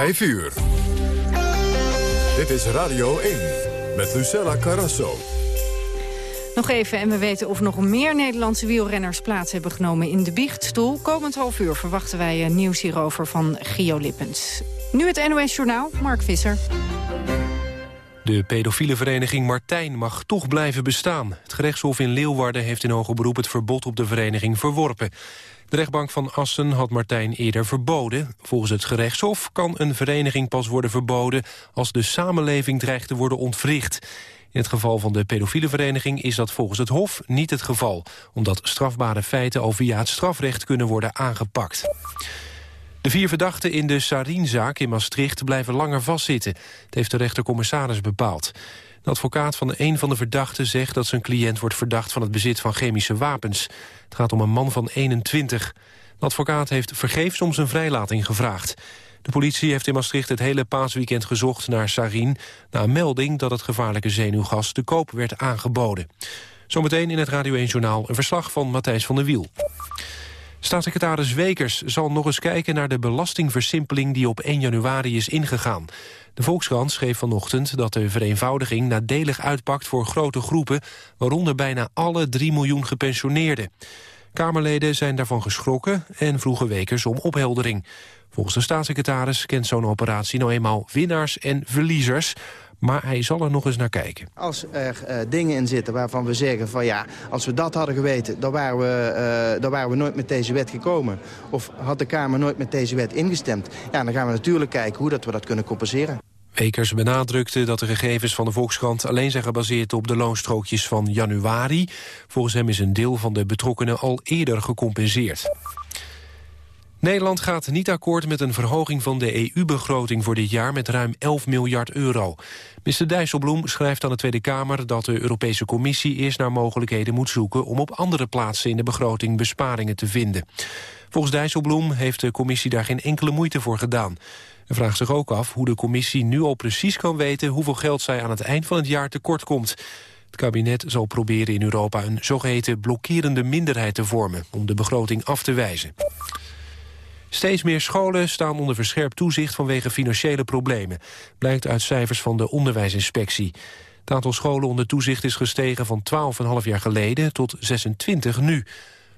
5 uur. Dit is Radio 1 met Lucella Carrasso. Nog even, en we weten of nog meer Nederlandse wielrenners plaats hebben genomen in de biechtstoel. Komend half uur verwachten wij nieuws hierover van Gio Lippens. Nu het NOS Journaal, Mark Visser. De pedofiele vereniging Martijn mag toch blijven bestaan. Het gerechtshof in Leeuwarden heeft in hoger beroep het verbod op de vereniging verworpen. De rechtbank van Assen had Martijn eerder verboden. Volgens het gerechtshof kan een vereniging pas worden verboden... als de samenleving dreigt te worden ontwricht. In het geval van de pedofiele vereniging is dat volgens het Hof niet het geval... omdat strafbare feiten al via het strafrecht kunnen worden aangepakt. De vier verdachten in de Sarinzaak in Maastricht blijven langer vastzitten. Het heeft de rechtercommissaris bepaald. De advocaat van een van de verdachten zegt dat zijn cliënt wordt verdacht van het bezit van chemische wapens. Het gaat om een man van 21. De advocaat heeft vergeefs om zijn vrijlating gevraagd. De politie heeft in Maastricht het hele paasweekend gezocht naar Sarin... na een melding dat het gevaarlijke zenuwgas te koop werd aangeboden. Zometeen in het Radio 1-journaal een verslag van Matthijs van der Wiel. Staatssecretaris Wekers zal nog eens kijken naar de belastingversimpeling die op 1 januari is ingegaan. De Volkskrant schreef vanochtend dat de vereenvoudiging nadelig uitpakt voor grote groepen, waaronder bijna alle 3 miljoen gepensioneerden. Kamerleden zijn daarvan geschrokken en vroegen Wekers om opheldering. Volgens de staatssecretaris kent zo'n operatie nou eenmaal winnaars en verliezers. Maar hij zal er nog eens naar kijken. Als er uh, dingen in zitten waarvan we zeggen van ja, als we dat hadden geweten, dan waren, we, uh, dan waren we nooit met deze wet gekomen. Of had de Kamer nooit met deze wet ingestemd. Ja, dan gaan we natuurlijk kijken hoe dat we dat kunnen compenseren. Wekers benadrukte dat de gegevens van de Volkskrant alleen zijn gebaseerd op de loonstrookjes van januari. Volgens hem is een deel van de betrokkenen al eerder gecompenseerd. Nederland gaat niet akkoord met een verhoging van de EU-begroting voor dit jaar met ruim 11 miljard euro. Minister Dijsselbloem schrijft aan de Tweede Kamer dat de Europese Commissie eerst naar mogelijkheden moet zoeken om op andere plaatsen in de begroting besparingen te vinden. Volgens Dijsselbloem heeft de Commissie daar geen enkele moeite voor gedaan. Hij vraagt zich ook af hoe de Commissie nu al precies kan weten hoeveel geld zij aan het eind van het jaar tekort komt. Het kabinet zal proberen in Europa een zogeheten blokkerende minderheid te vormen om de begroting af te wijzen. Steeds meer scholen staan onder verscherpt toezicht vanwege financiële problemen. Blijkt uit cijfers van de onderwijsinspectie. Het aantal scholen onder toezicht is gestegen van 12,5 jaar geleden tot 26 nu.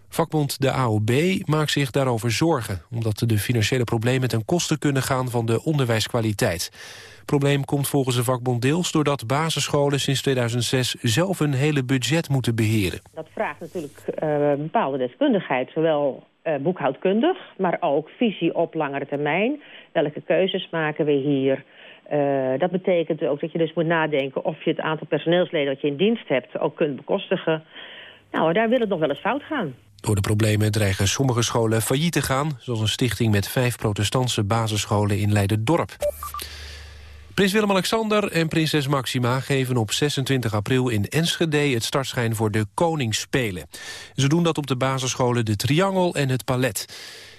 Vakbond de AOB maakt zich daarover zorgen... omdat de financiële problemen ten koste kunnen gaan van de onderwijskwaliteit. Het probleem komt volgens de vakbond deels doordat basisscholen sinds 2006 zelf een hele budget moeten beheren. Dat vraagt natuurlijk uh, bepaalde deskundigheid, zowel uh, boekhoudkundig, maar ook visie op langere termijn. Welke keuzes maken we hier? Uh, dat betekent ook dat je dus moet nadenken of je het aantal personeelsleden dat je in dienst hebt ook kunt bekostigen. Nou, daar wil het nog wel eens fout gaan. Door de problemen dreigen sommige scholen failliet te gaan... zoals een stichting met vijf protestantse basisscholen in Leiden-Dorp. Prins Willem-Alexander en prinses Maxima geven op 26 april in Enschede het startschijn voor de Koningsspelen. Ze doen dat op de basisscholen De Triangel en het Palet.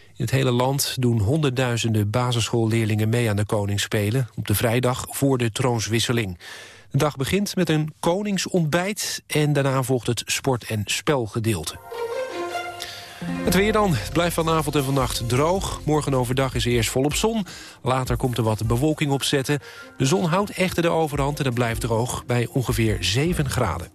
In het hele land doen honderdduizenden basisschoolleerlingen mee aan de Koningsspelen... op de vrijdag voor de troonswisseling. De dag begint met een koningsontbijt en daarna volgt het sport- en spelgedeelte. Het weer dan. Het blijft vanavond en vannacht droog. Morgen overdag is er eerst volop zon. Later komt er wat bewolking opzetten. De zon houdt echter de overhand en het blijft droog bij ongeveer 7 graden.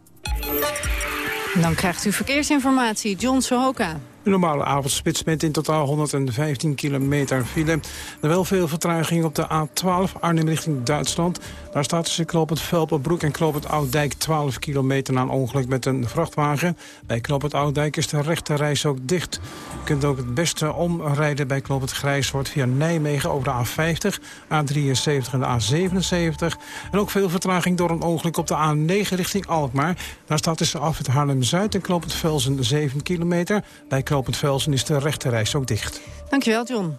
Dan krijgt u verkeersinformatie, John Sohoka. Een normale avondspits met in totaal 115 kilometer file. Er wel veel vertraging op de A12 Arnhem richting Duitsland. Daar staat tussen Knoopend Velpenbroek en Knoopend Ouddijk 12 kilometer na een ongeluk met een vrachtwagen. Bij Knoopend Ouddijk is de rechte reis ook dicht. Je kunt ook het beste omrijden bij Knoopend Grijshoort via Nijmegen over de A50, A73 en de A77. En ook veel vertraging door een ongeluk op de A9 richting Alkmaar. Daar staat tussen af het Haarlem-Zuid en Knoopend Velsen 7 kilometer. Bij Knoopend Velsen is de rechte reis ook dicht. Dankjewel, John.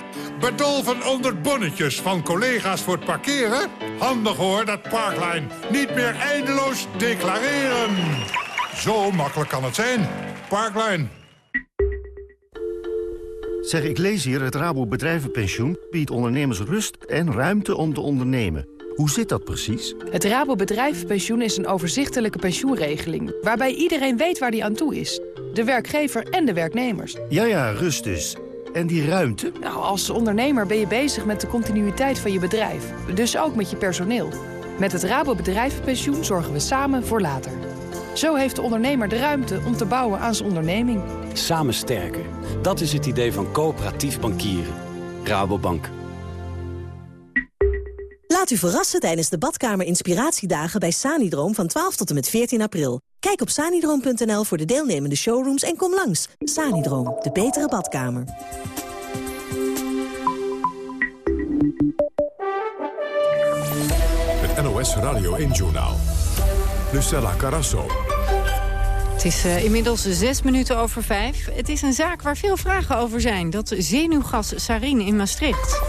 Bedolven onder bonnetjes van collega's voor het parkeren? Handig hoor, dat Parkline. Niet meer eindeloos declareren. Zo makkelijk kan het zijn. Parkline. Zeg, ik lees hier, het Rabo Bedrijvenpensioen biedt ondernemers rust en ruimte om te ondernemen. Hoe zit dat precies? Het Rabo Bedrijvenpensioen is een overzichtelijke pensioenregeling... waarbij iedereen weet waar die aan toe is. De werkgever en de werknemers. Ja, ja, rust dus. En die ruimte? Nou, als ondernemer ben je bezig met de continuïteit van je bedrijf. Dus ook met je personeel. Met het Rabo Bedrijvenpensioen zorgen we samen voor later. Zo heeft de ondernemer de ruimte om te bouwen aan zijn onderneming. Samen sterker. Dat is het idee van coöperatief bankieren. Rabobank. Laat u verrassen tijdens de badkamer inspiratiedagen bij Sanidroom van 12 tot en met 14 april. Kijk op sanidroom.nl voor de deelnemende showrooms en kom langs. Sanidroom, de betere badkamer. Het NOS Radio 1-journaal. Lucella Carasso. Het is uh, inmiddels zes minuten over vijf. Het is een zaak waar veel vragen over zijn. Dat zenuwgas sarin in Maastricht.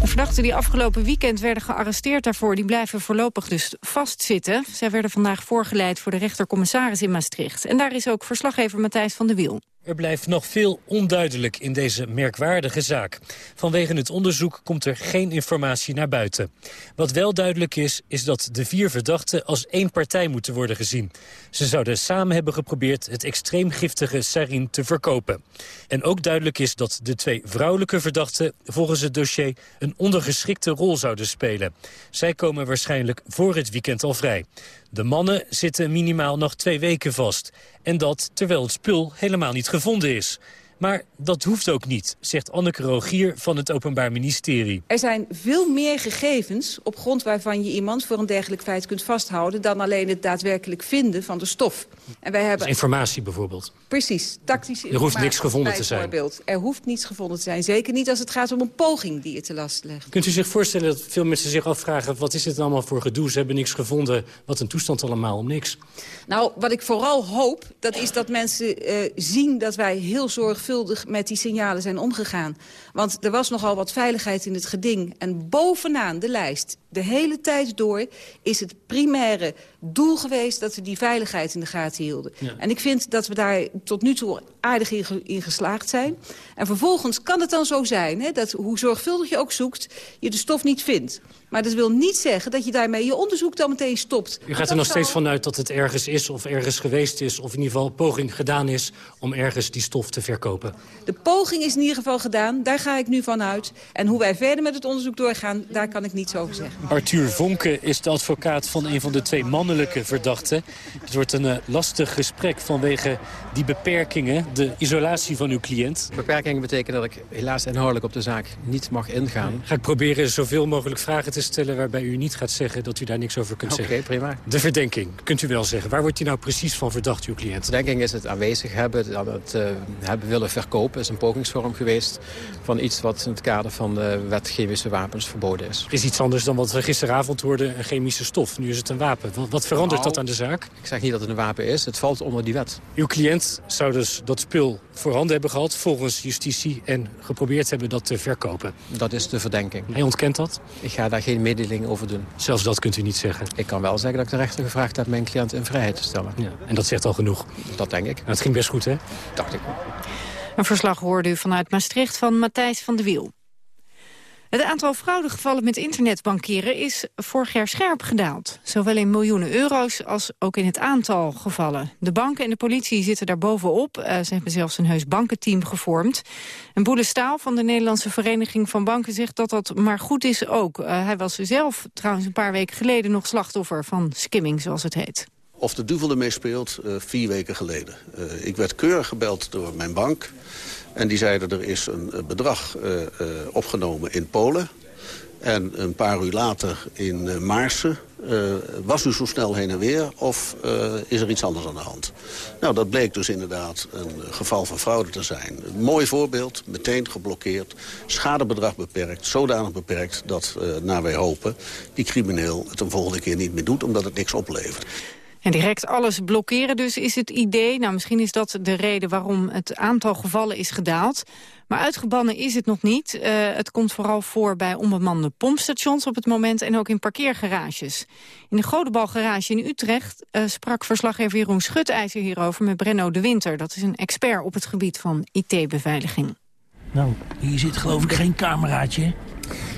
De verdachten die afgelopen weekend werden gearresteerd daarvoor... die blijven voorlopig dus vastzitten. Zij werden vandaag voorgeleid voor de rechtercommissaris in Maastricht. En daar is ook verslaggever Matthijs van de Wiel. Er blijft nog veel onduidelijk in deze merkwaardige zaak. Vanwege het onderzoek komt er geen informatie naar buiten. Wat wel duidelijk is, is dat de vier verdachten als één partij moeten worden gezien. Ze zouden samen hebben geprobeerd het extreem giftige sarin te verkopen. En ook duidelijk is dat de twee vrouwelijke verdachten volgens het dossier een ondergeschikte rol zouden spelen. Zij komen waarschijnlijk voor het weekend al vrij. De mannen zitten minimaal nog twee weken vast. En dat terwijl het spul helemaal niet gevonden is. Maar dat hoeft ook niet, zegt Anneke Rogier van het Openbaar Ministerie. Er zijn veel meer gegevens op grond waarvan je iemand voor een dergelijk feit kunt vasthouden... dan alleen het daadwerkelijk vinden van de stof. En wij hebben... Dus informatie bijvoorbeeld? Precies, tactische Er hoeft niks gevonden te zijn? Er hoeft niets gevonden te zijn. Zeker niet als het gaat om een poging die je te last legt. Kunt u zich voorstellen dat veel mensen zich afvragen... wat is dit allemaal voor gedoe? Ze hebben niks gevonden. Wat een toestand allemaal om niks. Nou, wat ik vooral hoop, dat is dat mensen uh, zien dat wij heel zorgvuldig met die signalen zijn omgegaan. Want er was nogal wat veiligheid in het geding. En bovenaan de lijst, de hele tijd door, is het primaire doel geweest... dat we die veiligheid in de gaten hielden. Ja. En ik vind dat we daar tot nu toe aardig in, in, geslaagd zijn. En vervolgens kan het dan zo zijn, hè, dat hoe zorgvuldig je ook zoekt... je de stof niet vindt. Maar dat wil niet zeggen dat je daarmee je onderzoek dan meteen stopt. U gaat er nog steeds vanuit dat het ergens is of ergens geweest is... of in ieder geval poging gedaan is om ergens die stof te verkopen? De poging is in ieder geval gedaan, daar ga ik nu van uit. En hoe wij verder met het onderzoek doorgaan, daar kan ik niets over zeggen. Arthur Vonke is de advocaat van een van de twee mannelijke verdachten. Het wordt een uh, lastig gesprek vanwege die beperkingen, de isolatie van uw cliënt. Beperkingen betekenen dat ik helaas inhoudelijk op de zaak niet mag ingaan. Ga ik proberen zoveel mogelijk vragen te stellen waarbij u niet gaat zeggen dat u daar niks over kunt okay, zeggen. Oké, prima. De verdenking, kunt u wel zeggen. Waar wordt u nou precies van verdacht, uw cliënt? De verdenking is het aanwezig hebben, dat het uh, hebben willen verkopen. is een pogingsvorm geweest van iets wat in het kader van de wet chemische wapens verboden is. is iets anders dan wat we gisteravond hoorden, een chemische stof. Nu is het een wapen. Wat, wat verandert nou, dat aan de zaak? Ik zeg niet dat het een wapen is, het valt onder die wet. Uw cliënt zou dus dat spul voorhanden hebben gehad volgens justitie... en geprobeerd hebben dat te verkopen. Dat is de verdenking. Hij ontkent dat? Ik ga daar geen mededeling over doen. Zelfs dat kunt u niet zeggen? Ik kan wel zeggen dat ik de rechter gevraagd heb mijn cliënt in vrijheid te stellen. Ja, en dat zegt al genoeg? Dat denk ik. Nou, het ging best goed, hè? Dacht ik. Een verslag hoorde u vanuit Maastricht van Matthijs van de Wiel. Het aantal fraudegevallen met internetbankieren is vorig jaar scherp gedaald. Zowel in miljoenen euro's als ook in het aantal gevallen. De banken en de politie zitten daar bovenop. Uh, ze hebben zelfs een heus bankenteam gevormd. En Boele Staal van de Nederlandse Vereniging van Banken zegt dat dat maar goed is ook. Uh, hij was zelf trouwens een paar weken geleden nog slachtoffer van skimming, zoals het heet. Of de duvel ermee speelt, uh, vier weken geleden. Uh, ik werd keurig gebeld door mijn bank. En die zeiden er is een bedrag uh, uh, opgenomen in Polen. En een paar uur later in Maarsen was u zo snel heen en weer of is er iets anders aan de hand? Nou, dat bleek dus inderdaad een geval van fraude te zijn. Mooi voorbeeld, meteen geblokkeerd, schadebedrag beperkt, zodanig beperkt dat, naar wij hopen, die crimineel het een volgende keer niet meer doet omdat het niks oplevert. En direct alles blokkeren dus is het idee. Nou, misschien is dat de reden waarom het aantal gevallen is gedaald. Maar uitgebannen is het nog niet. Uh, het komt vooral voor bij onbemande pompstations op het moment... en ook in parkeergarages. In de Godebalgarage in Utrecht uh, sprak verslaggever Jeroen Schutijzer hierover... met Brenno de Winter. Dat is een expert op het gebied van IT-beveiliging. Nou, hier zit geloof ik geen cameraatje.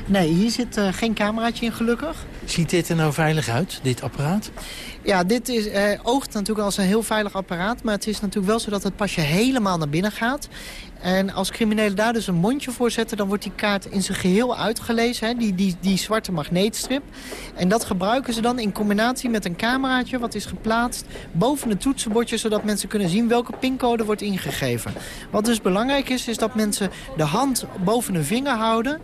Nee, hier zit uh, geen cameraatje in gelukkig. Ziet dit er nou veilig uit, dit apparaat? Ja, dit is, eh, oogt natuurlijk als een heel veilig apparaat. Maar het is natuurlijk wel zo dat het pasje helemaal naar binnen gaat. En als criminelen daar dus een mondje voor zetten... dan wordt die kaart in zijn geheel uitgelezen, hè? Die, die, die zwarte magneetstrip. En dat gebruiken ze dan in combinatie met een cameraatje... wat is geplaatst boven het toetsenbordje... zodat mensen kunnen zien welke pincode wordt ingegeven. Wat dus belangrijk is, is dat mensen de hand boven hun vinger houden...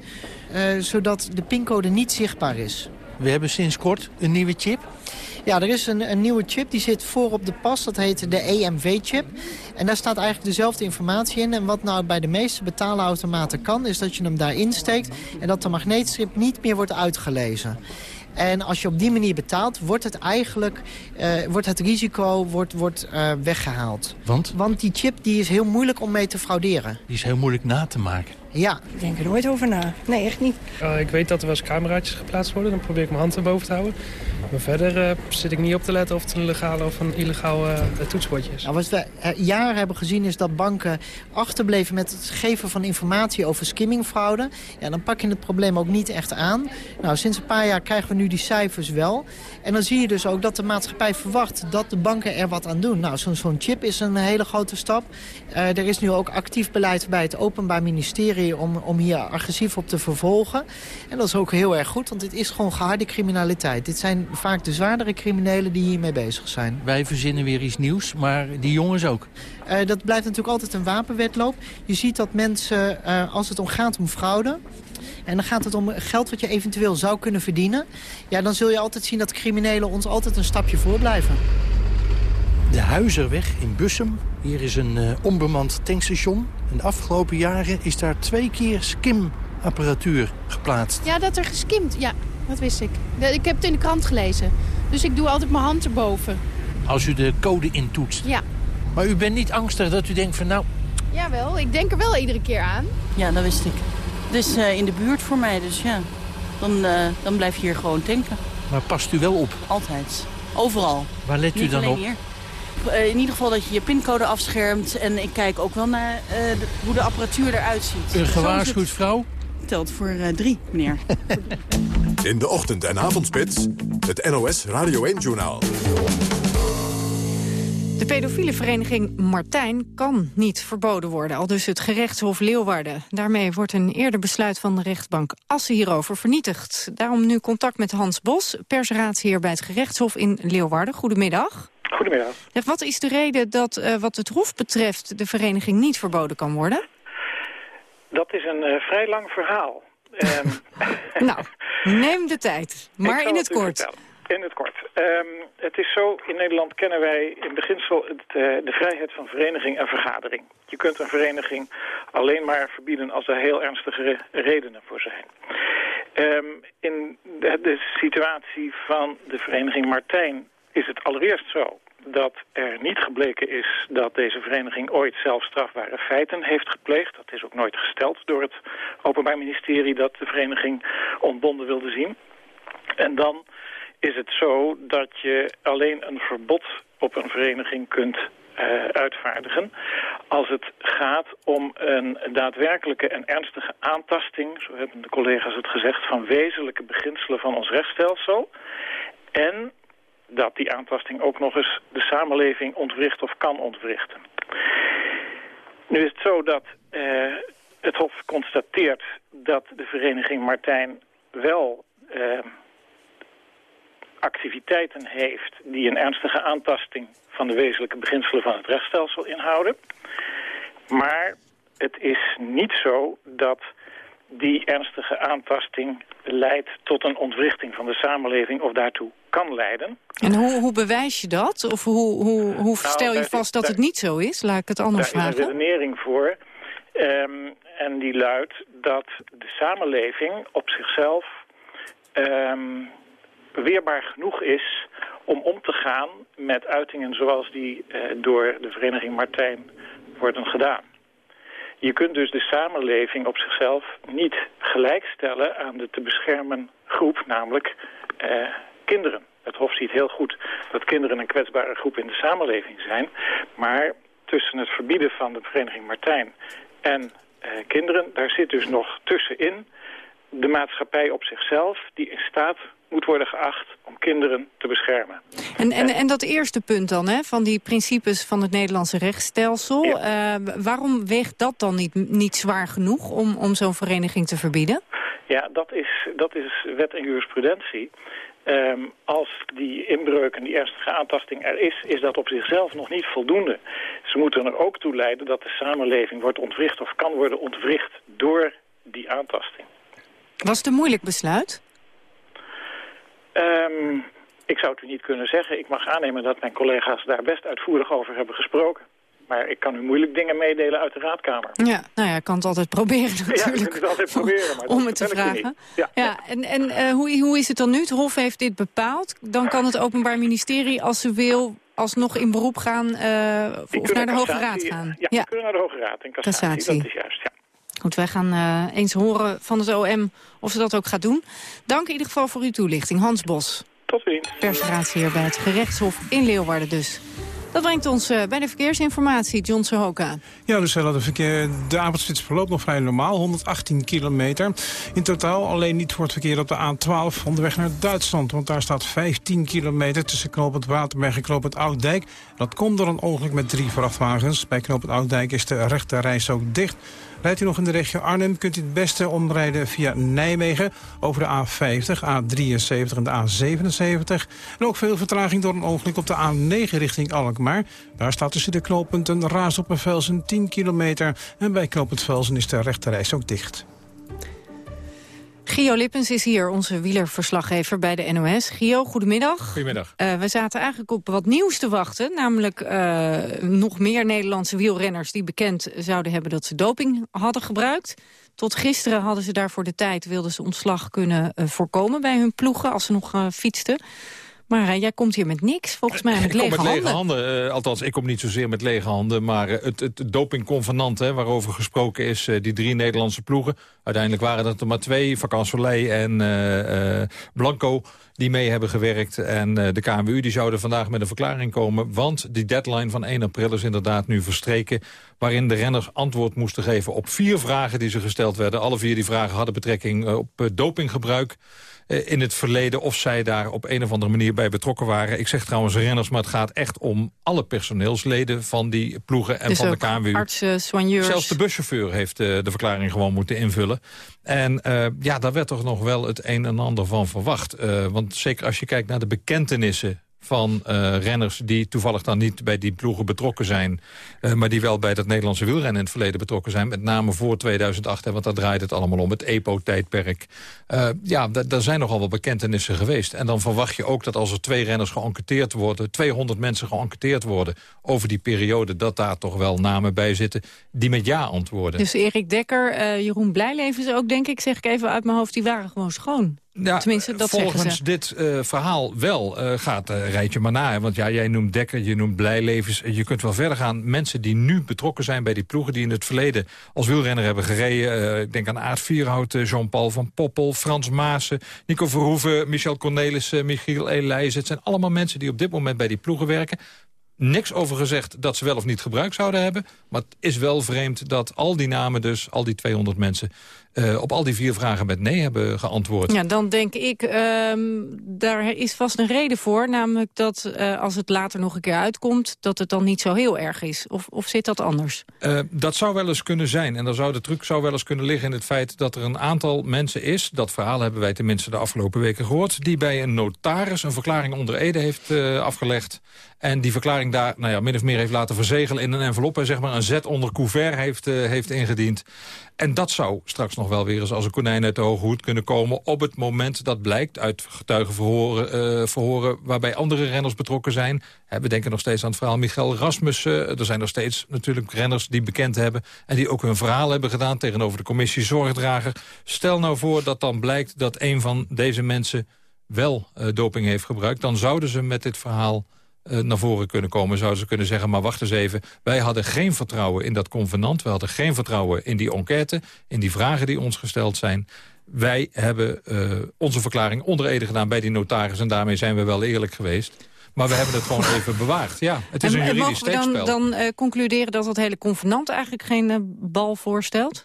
Uh, zodat de pincode niet zichtbaar is. We hebben sinds kort een nieuwe chip. Ja, er is een, een, nieuwe chip die zit voor op de pas. Dat heet de EMV-chip. En daar staat eigenlijk dezelfde informatie in. En wat nou bij de meeste betaalautomaten kan... is dat je hem daarin steekt en dat de magneetstrip niet meer wordt uitgelezen. En als je op die manier betaalt, wordt het eigenlijk uh, wordt het risico wordt, wordt, uh, weggehaald. Want? Want die chip die is heel moeilijk om mee te frauderen. Die is heel moeilijk na te maken. Ja. Ik denk er nooit over na. Nee, echt niet. Uh, ik weet dat er wel eens cameraatjes geplaatst worden. Dan probeer ik mijn hand erboven te houden. Maar verder uh, zit ik niet op te letten of het een legale of een illegaal uh, toetsenbordje is. Nou, wat we jaren hebben gezien is dat banken achterbleven met het geven van informatie over skimmingfraude. Ja, dan pak je het probleem ook niet echt aan. Nou, sinds een paar jaar krijgen we nu die cijfers wel. En dan zie je dus ook dat de maatschappij verwacht dat de banken er wat aan doen. Nou, zo'n zo chip is een hele grote stap. er is nu ook actief beleid bij het Openbaar Ministerie om, om hier agressief op te vervolgen. En dat is ook heel erg goed, want dit is gewoon geharde criminaliteit. Dit zijn vaak de zwaardere criminelen die hiermee bezig zijn. Wij verzinnen weer iets nieuws, maar die jongens ook. Uh, dat blijft natuurlijk altijd een wapenwetloop. Je ziet dat mensen, uh, als het om gaat om fraude... en dan gaat het om geld wat je eventueel zou kunnen verdienen... ja, dan zul je altijd zien dat criminelen ons altijd een stapje voor blijven. De Huizerweg in Bussum. Hier is een uh, onbemand tankstation. En de afgelopen jaren is daar twee keer skimapparatuur geplaatst. Ja, dat er geskimd, ja. Dat wist ik. Ik heb het in de krant gelezen. Dus ik doe altijd mijn hand erboven. Als u de code intoetst? Ja. Maar u bent niet angstig dat u denkt van nou... Jawel, ik denk er wel iedere keer aan. Ja, dat wist ik. Dus uh, in de buurt voor mij, dus ja. Dan, uh, dan blijf je hier gewoon tanken. Maar past u wel op? Altijd. Overal. Waar let u niet dan op? Hier. Uh, in ieder geval dat je je pincode afschermt. En ik kijk ook wel naar de, hoe de apparatuur eruit ziet. Een gewaarschuwd vrouw? Telt voor drie, meneer. In de ochtend- en avondspits, het NOS Radio 1-journaal. De pedofiele vereniging Martijn kan niet verboden worden, al dus het gerechtshof Leeuwarden. Daarmee wordt een eerder besluit van de rechtbank Assen hierover vernietigd. Daarom nu contact met Hans Bos, persraadsheer bij het gerechtshof in Leeuwarden. Goedemiddag. Goedemiddag. Wat is de reden dat uh, wat het hof betreft de vereniging niet verboden kan worden? Dat is een uh, vrij lang verhaal. Um, nou, neem de tijd, maar in het kort. Vertellen. In het kort. Um, het is zo, in Nederland kennen wij in beginsel het, uh, de vrijheid van vereniging en vergadering. Je kunt een vereniging alleen maar verbieden als er heel ernstige re redenen voor zijn. Um, in de, de situatie van de vereniging Martijn is het allereerst zo dat er niet gebleken is dat deze vereniging ooit zelf strafbare feiten heeft gepleegd. Dat is ook nooit gesteld door het Openbaar Ministerie dat de vereniging ontbonden wilde zien. En dan is het zo dat je alleen een verbod op een vereniging kunt uh, uitvaardigen als het gaat om een daadwerkelijke en ernstige aantasting, zo hebben de collega's het gezegd, van wezenlijke beginselen van ons rechtsstelsel. En dat die aantasting ook nog eens de samenleving ontwricht of kan ontwrichten. Nu is het zo dat uh, het Hof constateert dat de vereniging Martijn wel uh, activiteiten heeft die een ernstige aantasting van de wezenlijke beginselen van het rechtsstelsel inhouden. Maar het is niet zo dat die ernstige aantasting leidt tot een ontwrichting van de samenleving of daartoe kan leiden. En hoe, hoe bewijs je dat? Of hoe, hoe, hoe stel je vast dat het niet zo is? Laat ik het anders daar vragen. Daar is een redenering voor. Um, en die luidt dat de samenleving op zichzelf um, weerbaar genoeg is om om te gaan met uitingen zoals die eh, door de vereniging Martijn worden gedaan. Je kunt dus de samenleving op zichzelf niet gelijkstellen aan de te beschermen groep, namelijk eh, kinderen. Het Hof ziet heel goed dat kinderen een kwetsbare groep in de samenleving zijn. Maar tussen het verbieden van de vereniging Martijn en eh, kinderen, daar zit dus nog tussenin de maatschappij op zichzelf die in staat moet worden geacht om kinderen te beschermen. En, en, en dat eerste punt dan, hè, van die principes van het Nederlandse rechtsstelsel... Eh, waarom weegt dat dan niet, niet zwaar genoeg om, om zo'n vereniging te verbieden? Ja, dat is, dat is wet en jurisprudentie. Ehm, als die inbreuk en die ernstige aantasting er is, is dat op zichzelf nog niet voldoende. Ze moeten er ook toe leiden dat de samenleving wordt ontwricht of kan worden ontwricht door die aantasting. Was het een moeilijk besluit? Um, ik zou het u niet kunnen zeggen. Ik mag aannemen dat mijn collega's daar best uitvoerig over hebben gesproken. Maar ik kan u moeilijk dingen meedelen uit de raadkamer. Ja, nou ja, ik kan het altijd proberen natuurlijk. Ja, ik kan het altijd proberen, maar om het te vragen. Ja. ja. en en uh, hoe, hoe is het dan nu? Het Hof heeft dit bepaald. Dan kan het Openbaar Ministerie, als ze wil, alsnog in beroep gaan... Uh, of naar de Hoge Raad gaan. Ja, ja. kunnen naar de Hoge Raad en cassatie. cassatie. Dat is juist, ja. Goed, wij gaan uh, eens horen van het OM of ze dat ook gaat doen. Dank in ieder geval voor uw toelichting. Hans Bos. Tot ziens. Persraadsheer bij het gerechtshof in Leeuwarden dus. Dat brengt ons uh, bij de verkeersinformatie, John Sohoka. Ja, dus de, verkeer, de avondspits verloopt nog vrij normaal, 118 kilometer. In totaal alleen niet voor het verkeer op de A12 onderweg naar Duitsland. Want daar staat 15 kilometer tussen knooppunt Waterberg en knooppunt Ouddijk. Dat komt door een ongeluk met drie vrachtwagens. Bij knooppunt Ouddijk is de rechte reis ook dicht. Rijdt u nog in de regio Arnhem, kunt u het beste omrijden via Nijmegen... over de A50, A73 en de A77. En ook veel vertraging door een ongeluk op de A9 richting Alkmaar. Daar staat tussen de knooppunten op een Velsen 10 kilometer... en bij knooppunt Velsen is de rechterreis ook dicht. Gio Lippens is hier, onze wielerverslaggever bij de NOS. Gio, goedemiddag. Goedemiddag. Uh, we zaten eigenlijk op wat nieuws te wachten. Namelijk uh, nog meer Nederlandse wielrenners die bekend zouden hebben dat ze doping hadden gebruikt. Tot gisteren hadden ze daarvoor de tijd, wilden ze ontslag kunnen uh, voorkomen bij hun ploegen als ze nog fietsten. Maar uh, jij komt hier met niks, volgens mij met lege handen. met lege handen. Uh, althans, ik kom niet zozeer met lege handen. Maar uh, het, het dopingconvenant hè, waarover gesproken is... die drie Nederlandse ploegen. Uiteindelijk waren dat er maar twee. Vacansoleil en Blanco die mee hebben gewerkt. En de KMU die zouden vandaag met een verklaring komen. Want die deadline van 1 april is inderdaad nu verstreken. Waarin de renners antwoord moesten geven op vier vragen die ze gesteld werden. Alle vier die vragen hadden betrekking op dopinggebruik in het verleden... of zij daar op een of andere manier bij betrokken waren. Ik zeg trouwens renners, maar het gaat echt om alle personeelsleden... van die ploegen en dus van de KMU. artsen, soigneurs. Zelfs de buschauffeur heeft uh, de verklaring gewoon moeten invullen. En uh, ja, daar werd toch nog wel het een en ander van verwacht. Uh, want zeker als je kijkt naar de bekentenissen van uh, renners die toevallig dan niet bij die ploegen betrokken zijn... Uh, maar die wel bij dat Nederlandse wielrennen in het verleden betrokken zijn. Met name voor 2008, hè, want daar draait het allemaal om. Het EPO-tijdperk. Uh, ja, daar zijn nogal wel bekentenissen geweest. En dan verwacht je ook dat als er twee renners geënquêteerd worden... 200 mensen geënquêteerd worden over die periode... dat daar toch wel namen bij zitten die met ja antwoorden. Dus Erik Dekker, Jeroen Blijlevens ook, denk ik, zeg ik even uit mijn hoofd... die waren gewoon schoon. Ja, Tenminste, dat volgens dit uh, verhaal wel uh, gaat uh, rijtje maar na. Want ja, jij noemt Dekker, je noemt Blijlevens. Je kunt wel verder gaan. Mensen die nu betrokken zijn bij die ploegen... die in het verleden als wielrenner hebben gereden. ik denk aan Aard Vierhout, Jean-Paul van Poppel, Frans Maassen... Nico Verhoeven, Michel Cornelissen, Michiel Elijzen. Het zijn allemaal mensen die op dit moment bij die ploegen werken niks over gezegd dat ze wel of niet gebruik zouden hebben. Maar het is wel vreemd dat al die namen dus, al die 200 mensen... Uh, op al die vier vragen met nee hebben geantwoord. Ja, dan denk ik, um, daar is vast een reden voor. Namelijk dat uh, als het later nog een keer uitkomt... dat het dan niet zo heel erg is. Of, of zit dat anders? Uh, dat zou wel eens kunnen zijn. En dan zou de truc zou wel eens kunnen liggen in het feit... dat er een aantal mensen is... dat verhaal hebben wij tenminste de afgelopen weken gehoord... die bij een notaris een verklaring onder Ede heeft afgelegd. En die verklaring daar nou ja, min of meer heeft laten verzegelen in een envelop... en zeg maar een zet onder couvert heeft, heeft ingediend. En dat zou straks nog wel weer eens als een konijn uit de hoge hoed kunnen komen... op het moment dat blijkt uit getuigenverhoren uh, verhoren, waarbij andere renners betrokken zijn. we denken nog steeds aan het verhaal Michael Rasmussen. Er zijn nog steeds natuurlijk renners die bekend hebben... en die ook hun verhaal hebben gedaan tegenover de commissie Zorgdrager. Stel nou voor dat dan blijkt dat een van deze mensen wel doping heeft gebruikt... dan zouden ze met dit verhaal naar voren kunnen komen. Zouden ze kunnen zeggen, maar wacht eens even. Wij hadden geen vertrouwen in dat convenant. We hadden geen vertrouwen in die enquête. In die vragen die ons gesteld zijn. Wij hebben onze verklaring onder Ede gedaan bij die notaris. En daarmee zijn we wel eerlijk geweest. Maar we hebben het gewoon even bewaard. Ja, het is een juridisch steekspel. Mogen we dan, dan uh, concluderen dat dat hele convenant eigenlijk geen uh, bal voorstelt?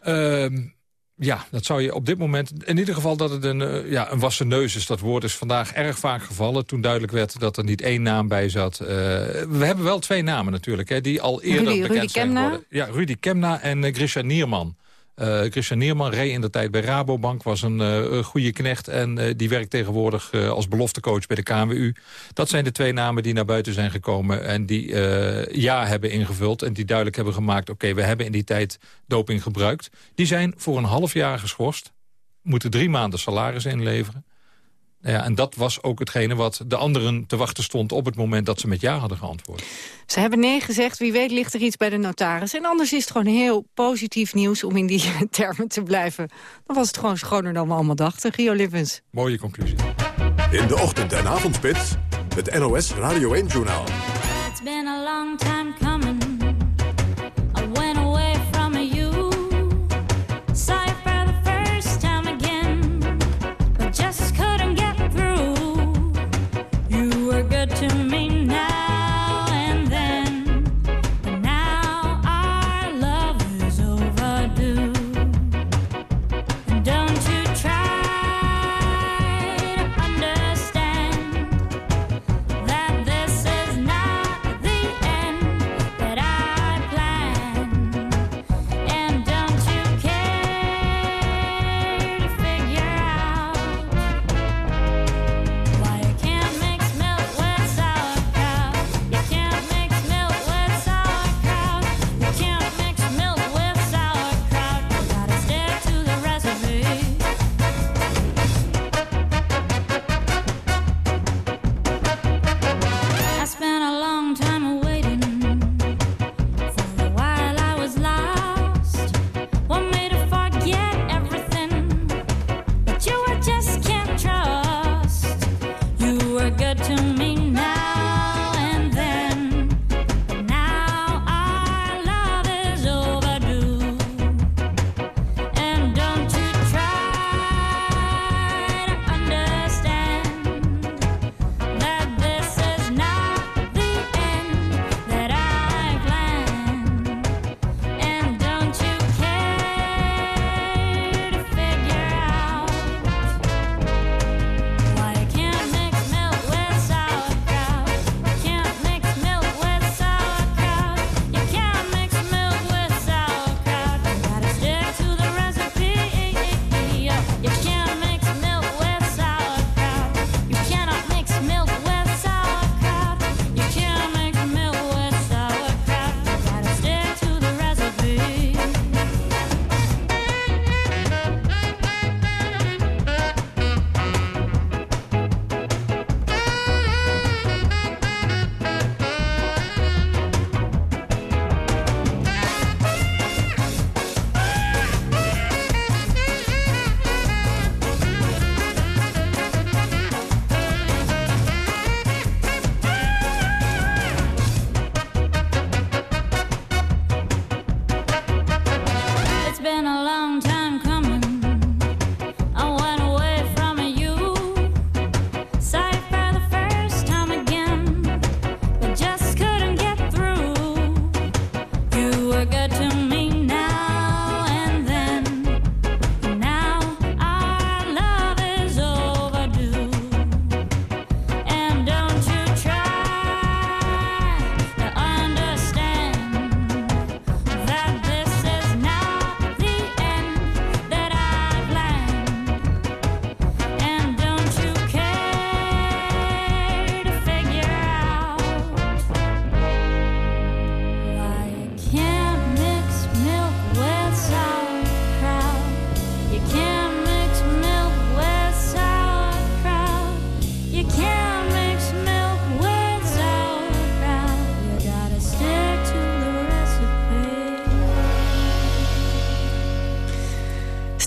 Ja, dat zou je op dit moment... In ieder geval dat het een, uh, ja, een wassen neus is. Dat woord is vandaag erg vaak gevallen. Toen duidelijk werd dat er niet één naam bij zat. we hebben wel twee namen natuurlijk, hè, die al eerder Rudy, bekend Rudy zijn Kemna? geworden. Ja, Rudy Kemna en Grisha Nierman. Uh, Christian Nierman reed in de tijd bij Rabobank, was een uh, goede knecht... en uh, die werkt tegenwoordig als beloftecoach bij de KNWU. Dat zijn de twee namen die naar buiten zijn gekomen... en die ja hebben ingevuld en die duidelijk hebben gemaakt... oké, we hebben in die tijd doping gebruikt. Die zijn voor een half jaar geschorst, moeten drie maanden salaris inleveren... Ja, en dat was ook hetgene wat de anderen te wachten stond... op het moment dat ze met ja hadden geantwoord. Ze hebben nee gezegd, wie weet ligt er iets bij de notaris. En anders is het gewoon heel positief nieuws om in die termen te blijven. Dan was het gewoon schoner dan we allemaal dachten. Gio Lippens. Mooie conclusie. In de ochtend- en avondspits, het NOS Radio 1-journaal. It's been a long time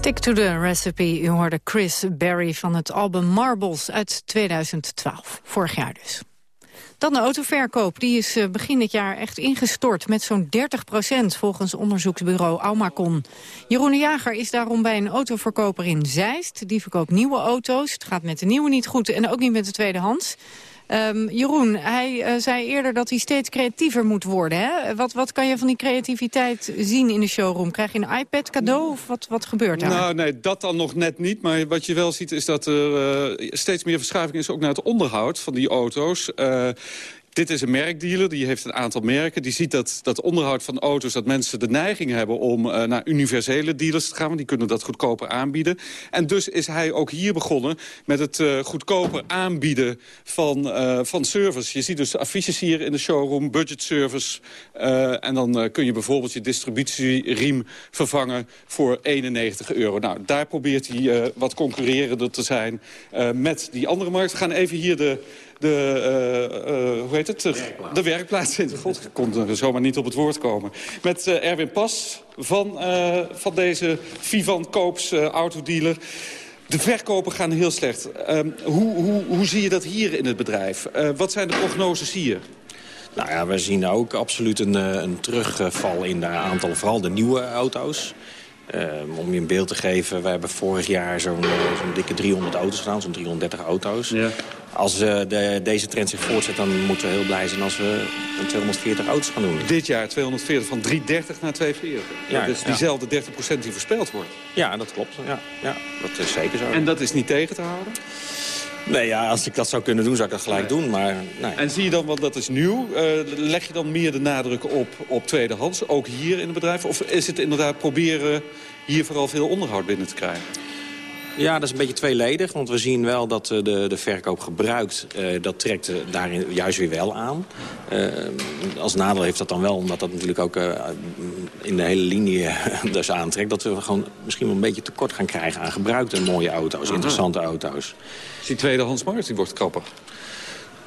Stick to the recipe. U hoorde Chris Berry van het album Marbles uit 2012. Vorig jaar dus. Dan de autoverkoop. Die is eh, begin dit jaar echt ingestort met zo'n 30 procent... volgens onderzoeksbureau Aumacon. Jeroen de Jager is daarom bij een autoverkoper in Zeist. Die verkoopt nieuwe auto's. Het gaat met de nieuwe niet goed en ook niet met de tweedehands. Um, Jeroen, hij uh, zei eerder dat hij steeds creatiever moet worden. Hè? Wat, wat kan je van die creativiteit zien in de showroom? Krijg je een iPad cadeau of wat, wat gebeurt daar? Nou, nee, dat dan nog net niet. Maar wat je wel ziet is dat er uh, steeds meer verschuiving is... ook naar het onderhoud van die auto's. Uh, dit is een merkdealer, die heeft een aantal merken. Die ziet dat, dat onderhoud van auto's, dat mensen de neiging hebben... om uh, naar universele dealers te gaan, want die kunnen dat goedkoper aanbieden. En dus is hij ook hier begonnen met het uh, goedkoper aanbieden van, uh, van service. Je ziet dus affiches hier in de showroom, budget service. en dan kun je bijvoorbeeld je distributieriem vervangen voor 91 euro. Nou, daar probeert hij wat concurrerender te zijn met die andere markt. We gaan even hier de de, uh, uh, hoe heet het? Werkplaats. De werkplaats in. God, ik kon er zomaar niet op het woord komen. Met uh, Erwin Pas van, van deze Vivant Koops autodealer. De verkopen gaan heel slecht. Um, hoe, hoe, hoe zie je dat hier in het bedrijf? wat zijn de prognoses hier? Nou ja, we zien ook absoluut een, een terugval in de aantal, vooral de nieuwe auto's. Uh, om je een beeld te geven, we hebben vorig jaar zo'n zo dikke 300 auto's gedaan, zo'n 330 auto's. Ja. Als uh, de, deze trend zich voortzet, dan moeten we heel blij zijn als we 240 auto's gaan doen. Dit jaar 240, van 330 naar 240. Ja, is diezelfde 30% die voorspeld wordt. Ja, dat klopt. Ja, ja, dat is zeker zo. En dat is niet tegen te houden? Nee, ja, als ik dat zou kunnen doen, zou ik dat gelijk nee. doen. Maar, nee. En zie je dan, want dat is nieuw, uh, leg je dan meer de nadruk op, op tweedehands, ook hier in het bedrijf? Of is het inderdaad proberen hier vooral veel onderhoud binnen te krijgen? Ja, dat is een beetje tweeledig. Want we zien wel dat de, de verkoop gebruikt, uh, dat trekt uh, daarin juist weer wel aan. Uh, als nadeel heeft dat dan wel, omdat dat natuurlijk ook in de hele linie dus aantrekt... dat we gewoon misschien wel een beetje tekort gaan krijgen aan gebruikte mooie auto's, Aha. interessante auto's. Dus die tweedehandsmarkt die wordt krapper?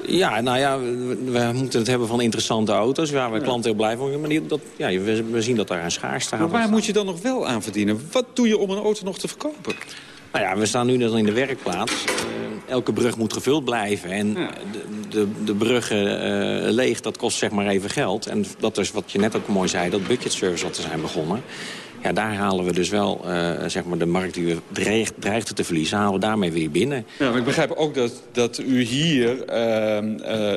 Ja, nou ja, we, we, moeten het hebben van interessante auto's... waar we ja. klanten heel blij van worden. Maar die, dat, ja, we, we, zien dat daar een schaarste aan Maar waar moet je dan nog wel aan verdienen? Wat doe je om een auto nog te verkopen? Nou ja, we staan nu net in de werkplaats. Uh, elke brug moet gevuld blijven. En ja. de, de, de bruggen uh, leeg, dat kost zeg maar even geld. En dat is wat je net ook mooi zei, dat budgetservice wat te zijn begonnen. Ja, daar halen we dus wel uh, zeg maar de markt die we dreigt, dreigden te verliezen... halen we daarmee weer binnen. Ja, maar ik begrijp ook dat, dat u hier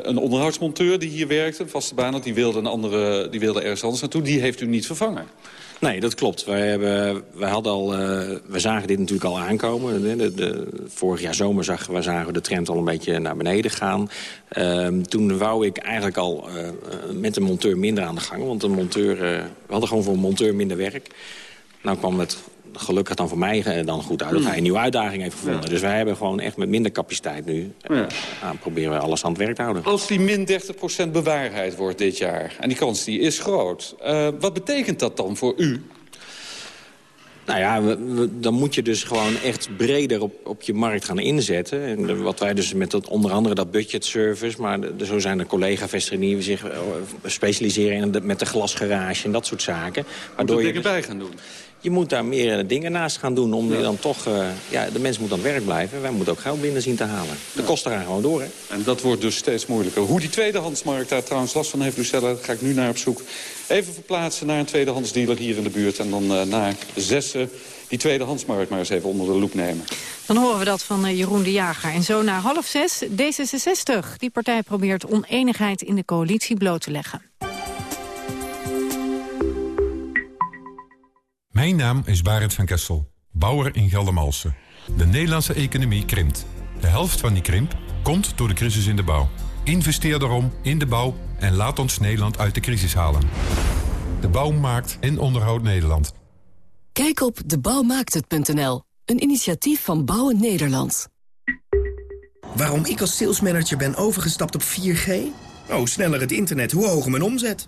een onderhoudsmonteur die hier werkte... vaste baan had, die wilde, een andere, die wilde ergens anders naartoe... die heeft u niet vervangen. Nee, dat klopt. Wij, hebben, wij hadden al, uh, we zagen dit natuurlijk al aankomen. De, de, vorig jaar zomer zagen we, zagen we de trend al een beetje naar beneden gaan. Uh, toen wou ik eigenlijk al uh, met de monteur minder aan de gang. Want de monteur, we hadden gewoon voor een monteur minder werk. Nou kwam het gelukkig dan voor mij dan goed uit dat hij een nieuwe uitdaging heeft gevonden. Ja. Dus wij hebben gewoon echt met minder capaciteit nu... Ja. Uh, proberen we alles aan het werk te houden. Als die min 30% bewaarheid wordt dit jaar, en die kans die is groot... Uh, wat betekent dat dan voor u? Nou ja, we, we, dan moet je dus gewoon echt breder op, op je markt gaan inzetten. En de, wat wij dus met dat, onder andere dat budget service... maar de, zo zijn er collega-vestigingen die zich uh, specialiseren in met de glasgarage en dat soort zaken. Waardoor je dus, bij gaan doen? Je moet daar meer dingen naast gaan doen. Om ja. dan toch, uh, ja, de mens moet aan het werk blijven. Wij moeten ook geld binnen zien te halen. De ja. kosten gaan gewoon door, hè. En dat wordt dus steeds moeilijker. Hoe die tweedehandsmarkt daar trouwens last van heeft, Lucella, ga ik nu naar op zoek. Even verplaatsen naar een tweedehandsdealer hier in de buurt. En dan uh, naar zessen die tweedehandsmarkt maar eens even onder de loep nemen. Dan horen we dat van uh, Jeroen de Jager. En zo na half zes D66. Die partij probeert oneenigheid in de coalitie bloot te leggen. Mijn naam is Barend van Kessel, bouwer in Geldermalsen. De Nederlandse economie krimpt. De helft van die krimp komt door de crisis in de bouw. Investeer daarom in de bouw en laat ons Nederland uit de crisis halen. De bouw maakt en onderhoudt Nederland. Kijk op debouwmaakthet.nl, een initiatief van Bouwen Nederland. Waarom ik als salesmanager ben overgestapt op 4G? Oh, sneller het internet, hoe hoger mijn omzet.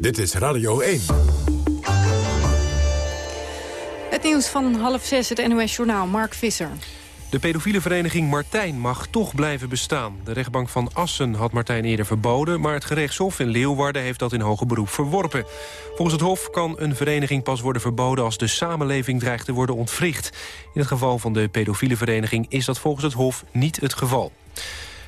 Dit is Radio 1. Het nieuws van half zes, het NOS Journaal, Mark Visser. De pedofiele vereniging Martijn mag toch blijven bestaan. De rechtbank van Assen had Martijn eerder verboden... maar het gerechtshof in Leeuwarden heeft dat in hoger beroep verworpen. Volgens het hof kan een vereniging pas worden verboden... als de samenleving dreigt te worden ontwricht. In het geval van de pedofiele vereniging is dat volgens het hof niet het geval.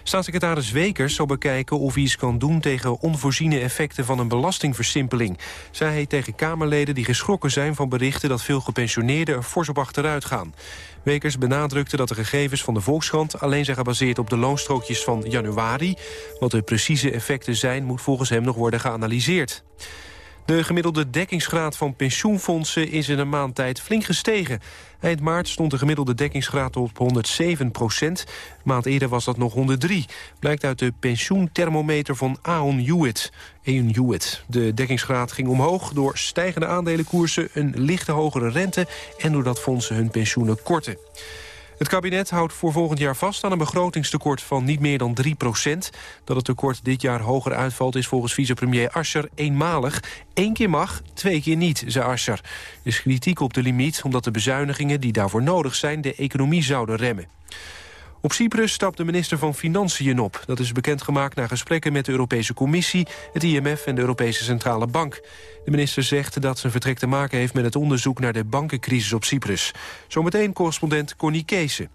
Staatssecretaris Wekers zal bekijken of hij iets kan doen... tegen onvoorziene effecten van een belastingversimpeling. Zij hij tegen Kamerleden die geschrokken zijn van berichten... dat veel gepensioneerden er fors op achteruit gaan. Wekers benadrukte dat de gegevens van de Volkskrant... alleen zijn gebaseerd op de loonstrookjes van januari. Wat de precieze effecten zijn, moet volgens hem nog worden geanalyseerd. De gemiddelde dekkingsgraad van pensioenfondsen is in een maand tijd flink gestegen. Eind maart stond de gemiddelde dekkingsgraad op 107 procent. Maand eerder was dat nog 103. Blijkt uit de pensioenthermometer van Aon Hewitt. Aon Hewitt. De dekkingsgraad ging omhoog door stijgende aandelenkoersen... een lichte hogere rente en doordat fondsen hun pensioenen korten. Het kabinet houdt voor volgend jaar vast aan een begrotingstekort van niet meer dan 3 procent. Dat het tekort dit jaar hoger uitvalt is volgens vicepremier Ascher eenmalig. Eén keer mag, twee keer niet, zei Ascher. Er is kritiek op de limiet omdat de bezuinigingen die daarvoor nodig zijn de economie zouden remmen. Op Cyprus stapt de minister van Financiën op. Dat is bekendgemaakt na gesprekken met de Europese Commissie... het IMF en de Europese Centrale Bank. De minister zegt dat zijn vertrek te maken heeft... met het onderzoek naar de bankencrisis op Cyprus. Zometeen correspondent Connie Keese.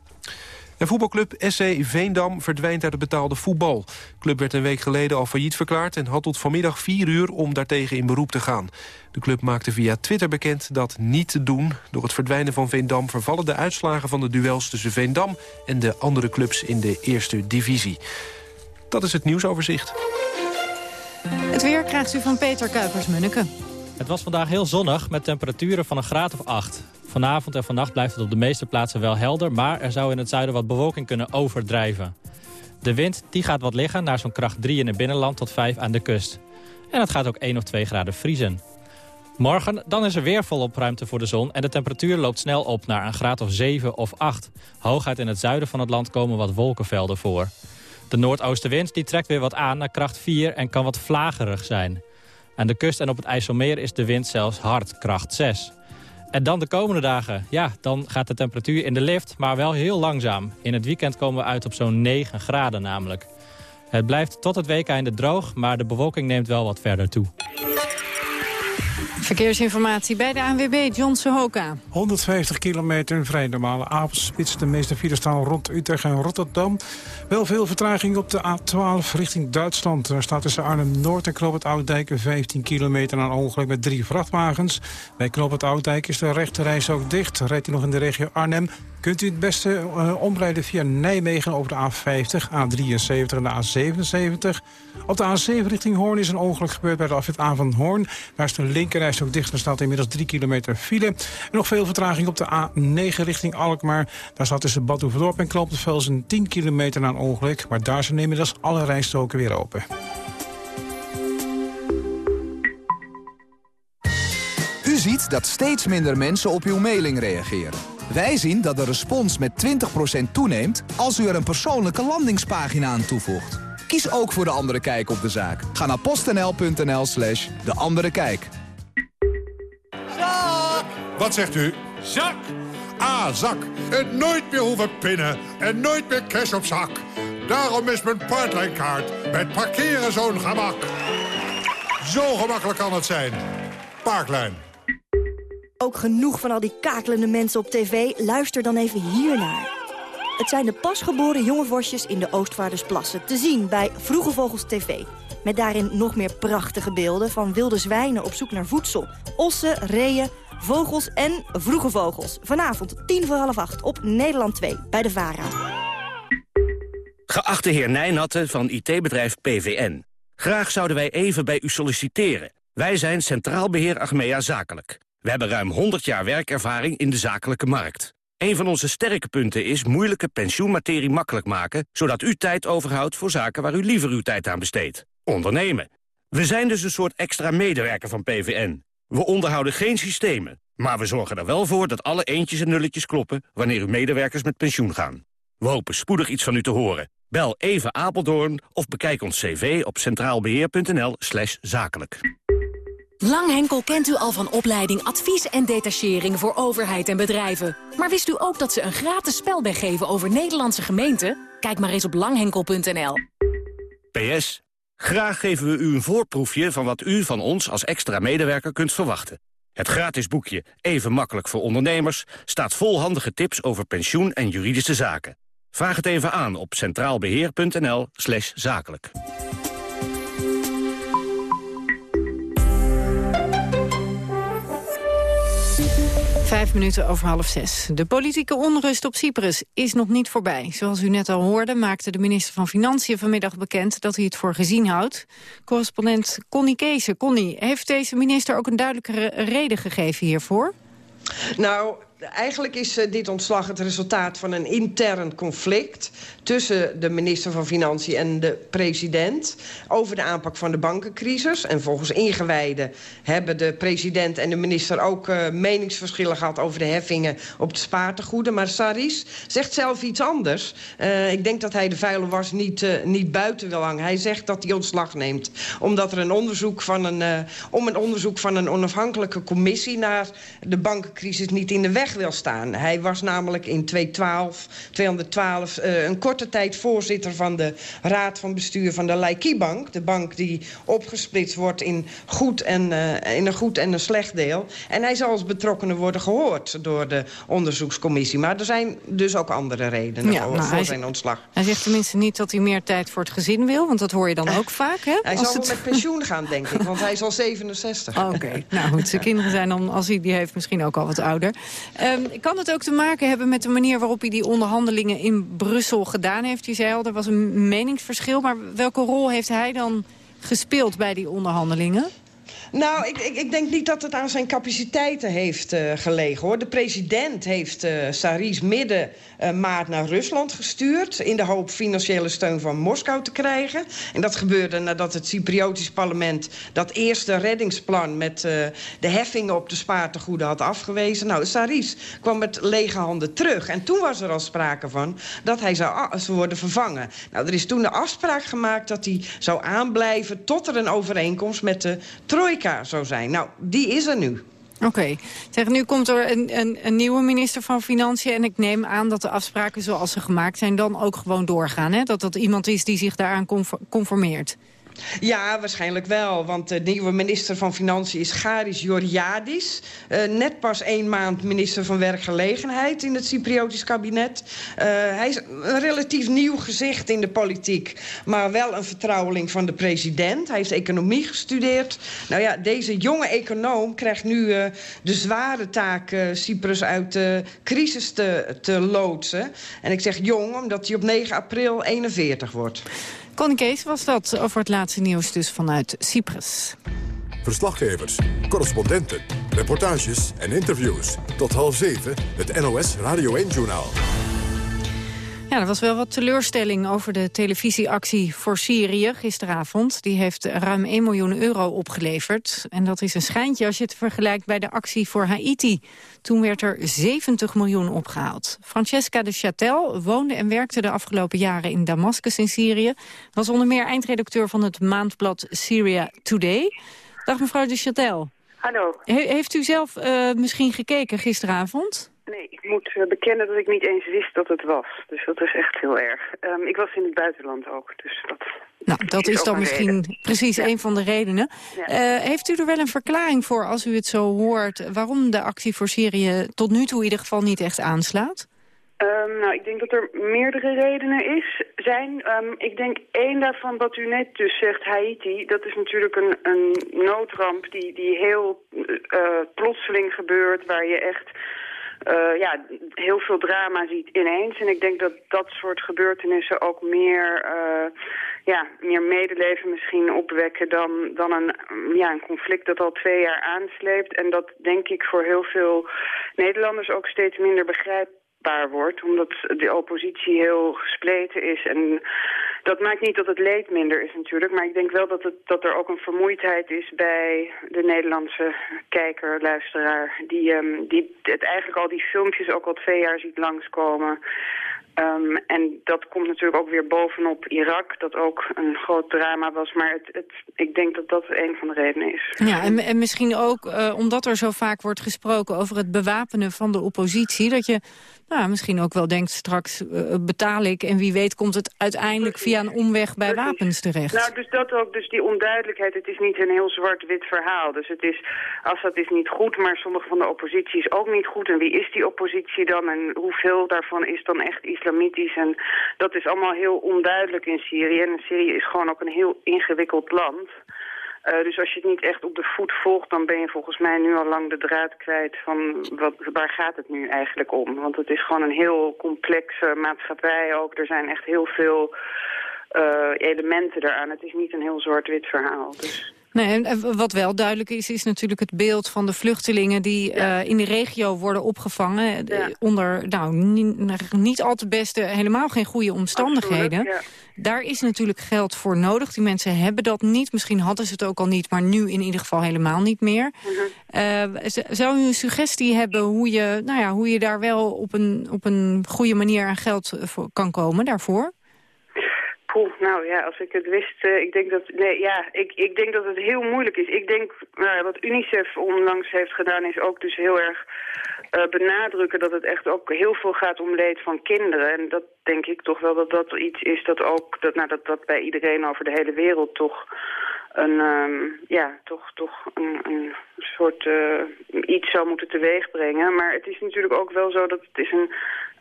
En voetbalclub SC Veendam verdwijnt uit het betaalde voetbal. De club werd een week geleden al failliet verklaard... en had tot vanmiddag vier uur om daartegen in beroep te gaan. De club maakte via Twitter bekend dat niet te doen. Door het verdwijnen van Veendam vervallen de uitslagen van de duels... tussen Veendam en de andere clubs in de eerste divisie. Dat is het nieuwsoverzicht. Het weer krijgt u van Peter Kuipers-Munneke. Het was vandaag heel zonnig met temperaturen van een graad of 8. Vanavond en vannacht blijft het op de meeste plaatsen wel helder... maar er zou in het zuiden wat bewolking kunnen overdrijven. De wind die gaat wat liggen naar zo'n kracht 3 in het binnenland tot 5 aan de kust. En het gaat ook 1 of 2 graden vriezen. Morgen dan is er weer volop ruimte voor de zon... en de temperatuur loopt snel op naar een graad of 7 of 8. Hooguit in het zuiden van het land komen wat wolkenvelden voor. De noordoostenwind die trekt weer wat aan naar kracht 4 en kan wat vlagerig zijn. Aan de kust en op het IJsselmeer is de wind zelfs hard, kracht 6. En dan de komende dagen. Ja, dan gaat de temperatuur in de lift, maar wel heel langzaam. In het weekend komen we uit op zo'n 9 graden namelijk. Het blijft tot het weekeinde droog, maar de bewolking neemt wel wat verder toe. Verkeersinformatie bij de ANWB, John Sohoka. 150 kilometer, een vrij normale avondspits. De meeste files staan rond Utrecht en Rotterdam. Wel veel vertraging op de A12 richting Duitsland. Er staat tussen Arnhem-Noord en Knoop het Oudijk 15 kilometer aan ongeluk met drie vrachtwagens. Bij Knoop het is de rechterreis ook dicht. Rijdt u nog in de regio Arnhem, kunt u het beste uh, omrijden via Nijmegen over de A50, A73 en de A77. Op de A7 richting Hoorn is een ongeluk gebeurd bij de afwit A van Hoorn. Daar is de linkerreis ook dicht. Er staat inmiddels 3 kilometer file. En nog veel vertraging op de A9 richting Alkmaar. Daar staat tussen Bad Oeverdorp en een 10 kilometer na een ongeluk. Maar daar zijn inmiddels alle rijstroken weer open. U ziet dat steeds minder mensen op uw mailing reageren. Wij zien dat de respons met 20% toeneemt als u er een persoonlijke landingspagina aan toevoegt. Kies ook voor De Andere Kijk op de zaak. Ga naar postnl.nl slash De Andere Kijk. Wat zegt u? Zak! Ah, zak. En nooit meer hoeven pinnen. En nooit meer cash op zak. Daarom is mijn Parklijnkaart met parkeren zo'n gemak. Zo gemakkelijk kan het zijn. Parklijn. Ook genoeg van al die kakelende mensen op tv? Luister dan even hiernaar. Het zijn de pasgeboren jonge in de Oostvaardersplassen. Te zien bij Vroege Vogels TV. Met daarin nog meer prachtige beelden van wilde zwijnen op zoek naar voedsel. Ossen, reeën, vogels en vroege vogels. Vanavond tien voor half acht op Nederland 2 bij de VARA. Geachte heer Nijnatten van IT-bedrijf PVN. Graag zouden wij even bij u solliciteren. Wij zijn Centraal Beheer Achmea Zakelijk. We hebben ruim 100 jaar werkervaring in de zakelijke markt. Een van onze sterke punten is moeilijke pensioenmaterie makkelijk maken... zodat u tijd overhoudt voor zaken waar u liever uw tijd aan besteedt. Ondernemen. We zijn dus een soort extra medewerker van PVN. We onderhouden geen systemen. Maar we zorgen er wel voor dat alle eentjes en nulletjes kloppen... wanneer uw medewerkers met pensioen gaan. We hopen spoedig iets van u te horen. Bel even Apeldoorn of bekijk ons cv op centraalbeheer.nl zakelijk. Langhenkel kent u al van opleiding advies en detachering voor overheid en bedrijven. Maar wist u ook dat ze een gratis spelbeg geven over Nederlandse gemeenten? Kijk maar eens op langhenkel.nl. PS. Graag geven we u een voorproefje van wat u van ons als extra medewerker kunt verwachten. Het gratis boekje Even makkelijk voor ondernemers staat vol handige tips over pensioen en juridische zaken. Vraag het even aan op centraalbeheer.nl slash zakelijk. Vijf minuten over half zes. De politieke onrust op Cyprus is nog niet voorbij. Zoals u net al hoorde maakte de minister van Financiën vanmiddag bekend dat hij het voor gezien houdt. Correspondent Connie Keese. Connie, heeft deze minister ook een duidelijkere reden gegeven hiervoor? Nou, eigenlijk is eh, dit ontslag het resultaat van een intern conflict... tussen de minister van Financiën en de president... over de aanpak van de bankencrisis. En volgens ingewijden hebben de president en de minister... ook uh, meningsverschillen gehad over de heffingen op de spaartegoeden. Maar Saris zegt zelf iets anders. Uh, ik denk dat hij de vuile was niet, niet buiten wil hangen. Hij zegt dat hij ontslag neemt. Omdat er een onderzoek van een, om een onderzoek van een onafhankelijke commissie... naar de bankencrisis niet in de weg wil staan. Hij was namelijk in 2012, 212 uh, een korte tijd voorzitter van de raad van bestuur van de Laiki-bank. De bank die opgesplitst wordt in, goed en, uh, in een goed en een slecht deel. En hij zal als betrokkenen worden gehoord door de onderzoekscommissie. Maar er zijn dus ook andere redenen ja, voor, nou, voor zijn ontslag. Hij zegt tenminste niet dat hij meer tijd voor het gezin wil, want dat hoor je dan ook vaak. Hè? Hij als zal het... met pensioen gaan, denk ik, want hij is al 67. Oké, okay. nou goed, zijn kinderen zijn dan, als hij die heeft, misschien ook al wat ouder. Um, kan het ook te maken hebben met de manier waarop hij die onderhandelingen in Brussel gedaan heeft? U zei al, er was een meningsverschil, maar welke rol heeft hij dan gespeeld bij die onderhandelingen? Nou, ik, ik, ik, denk niet dat het aan zijn capaciteiten heeft uh, gelegen, hoor. De president heeft uh, Saris midden maart naar Rusland gestuurd... in de hoop financiële steun van Moskou te krijgen. En dat gebeurde nadat het Cypriotisch parlement... dat eerste reddingsplan met de heffingen op de spaartegoeden had afgewezen. Nou, Saris kwam met lege handen terug. En toen was er al sprake van dat hij zou, zou worden vervangen. Nou, er is toen de afspraak gemaakt dat hij zou aanblijven... tot er een overeenkomst met de trojka zou zijn. Nou, die is er nu. Oké. Okay. Nu komt er een, een, een, nieuwe minister van Financiën... en ik neem aan dat de afspraken zoals ze gemaakt zijn... dan ook gewoon doorgaan, hè? Dat dat iemand is die zich daaraan conformeert. Ja, waarschijnlijk wel. Want de nieuwe minister van Financiën is Garis Georgiadis. Uh, net pas één maand minister van Werkgelegenheid in het Cypriotisch kabinet. Uh, hij is een relatief nieuw gezicht in de politiek. Maar wel een vertrouweling van de president. Hij heeft economie gestudeerd. Nou ja, deze jonge econoom krijgt nu uh, de zware taak Cyprus uit de crisis te, te loodsen. En ik zeg jong, omdat hij op 9 april 41 wordt. Connie Kees was dat over het laatste nieuws dus vanuit Cyprus. Verslaggevers, correspondenten, reportages en interviews. Tot half zeven, het NOS Radio 1-journaal. Ja, er was wel wat teleurstelling over de televisieactie voor Syrië gisteravond. Die heeft ruim 1 miljoen euro opgeleverd. En dat is een schijntje als je het vergelijkt bij de actie voor Haiti. Toen werd er 70 miljoen opgehaald. Francesca de Châtel woonde en werkte de afgelopen jaren in Damascus in Syrië. Was onder meer eindredacteur van het maandblad Syria Today. Dag mevrouw de Châtel. Hallo. He heeft u zelf uh, misschien gekeken gisteravond? Nee, ik moet uh, bekennen dat ik niet eens wist dat het was. Dus dat is echt heel erg. Um, ik was in het buitenland ook, dus dat... Nou, dat is, is dan misschien reden. precies ja. een van de redenen. Ja. Uh, heeft u er wel een verklaring voor, als u het zo hoort... waarom de actie voor Syrië tot nu toe in ieder geval niet echt aanslaat? Um, nou, ik denk dat er meerdere redenen is, zijn. Um, ik denk één daarvan wat u net dus zegt, Haiti. Dat is natuurlijk een, een noodramp die, die heel uh, plotseling gebeurt... waar je echt uh, ja, heel veel drama ziet ineens. En ik denk dat dat soort gebeurtenissen ook meer, uh, ja, meer medeleven misschien opwekken dan, dan een, ja, een conflict dat al twee jaar aansleept. En dat denk ik voor heel veel Nederlanders ook steeds minder begrijpbaar wordt. Omdat de oppositie heel gespleten is en Dat maakt niet dat het leed minder is natuurlijk, maar ik denk wel dat, het, dat er ook een vermoeidheid is bij de Nederlandse kijker, luisteraar, die, um, die het eigenlijk al die filmpjes ook al twee jaar ziet langskomen. Um, en dat komt natuurlijk ook weer bovenop Irak, dat ook een groot drama was. Maar het, het, ik denk dat dat een van de redenen is. Ja, en, en misschien ook uh, omdat er zo vaak wordt gesproken over het bewapenen van de oppositie... dat je nou, misschien ook wel denkt straks uh, betaal ik... en wie weet komt het uiteindelijk via een omweg bij wapens terecht. Nou, dus dat ook, dus die onduidelijkheid. Het is niet een heel zwart-wit verhaal. Dus het is, Assad is niet goed, maar sommige van de oppositie is ook niet goed. En wie is die oppositie dan en hoeveel daarvan is dan echt islamitisch? En dat is allemaal heel onduidelijk in Syrië. En Syrië is gewoon ook een heel ingewikkeld land... Uh, dus als je het niet echt op de voet volgt, dan ben je volgens mij nu al lang de draad kwijt van wat, waar gaat het nu eigenlijk om. Want het is gewoon een heel complexe maatschappij ook. Er zijn echt heel veel uh, elementen eraan. Het is niet een heel zwart-wit verhaal. Dus. Nee, en wat wel duidelijk is, is natuurlijk het beeld van de vluchtelingen die ja. uh, in de regio worden opgevangen. Ja. Onder nou, niet, niet al te beste, helemaal geen goede omstandigheden. Absoluut, ja. Daar is natuurlijk geld voor nodig. Die mensen hebben dat niet. Misschien hadden ze het ook al niet, maar nu in ieder geval helemaal niet meer. -hmm. uh, zou u een suggestie hebben hoe je, nou ja, hoe je daar wel op een, op een goede manier aan geld voor kan komen daarvoor? Nou ja, als ik het wist, uh, ik denk dat, nee, ja, ik, ik denk dat het heel moeilijk is. Ik denk, nou, wat UNICEF onlangs heeft gedaan is ook dus heel erg uh, benadrukken dat het echt ook heel veel gaat om leed van kinderen. En dat denk ik toch wel dat dat iets is dat ook, dat, nou, dat, dat bij iedereen over de hele wereld toch een, um, ja, toch, toch een, soort uh, iets zou moeten teweegbrengen. Maar het is natuurlijk ook wel zo dat het is een,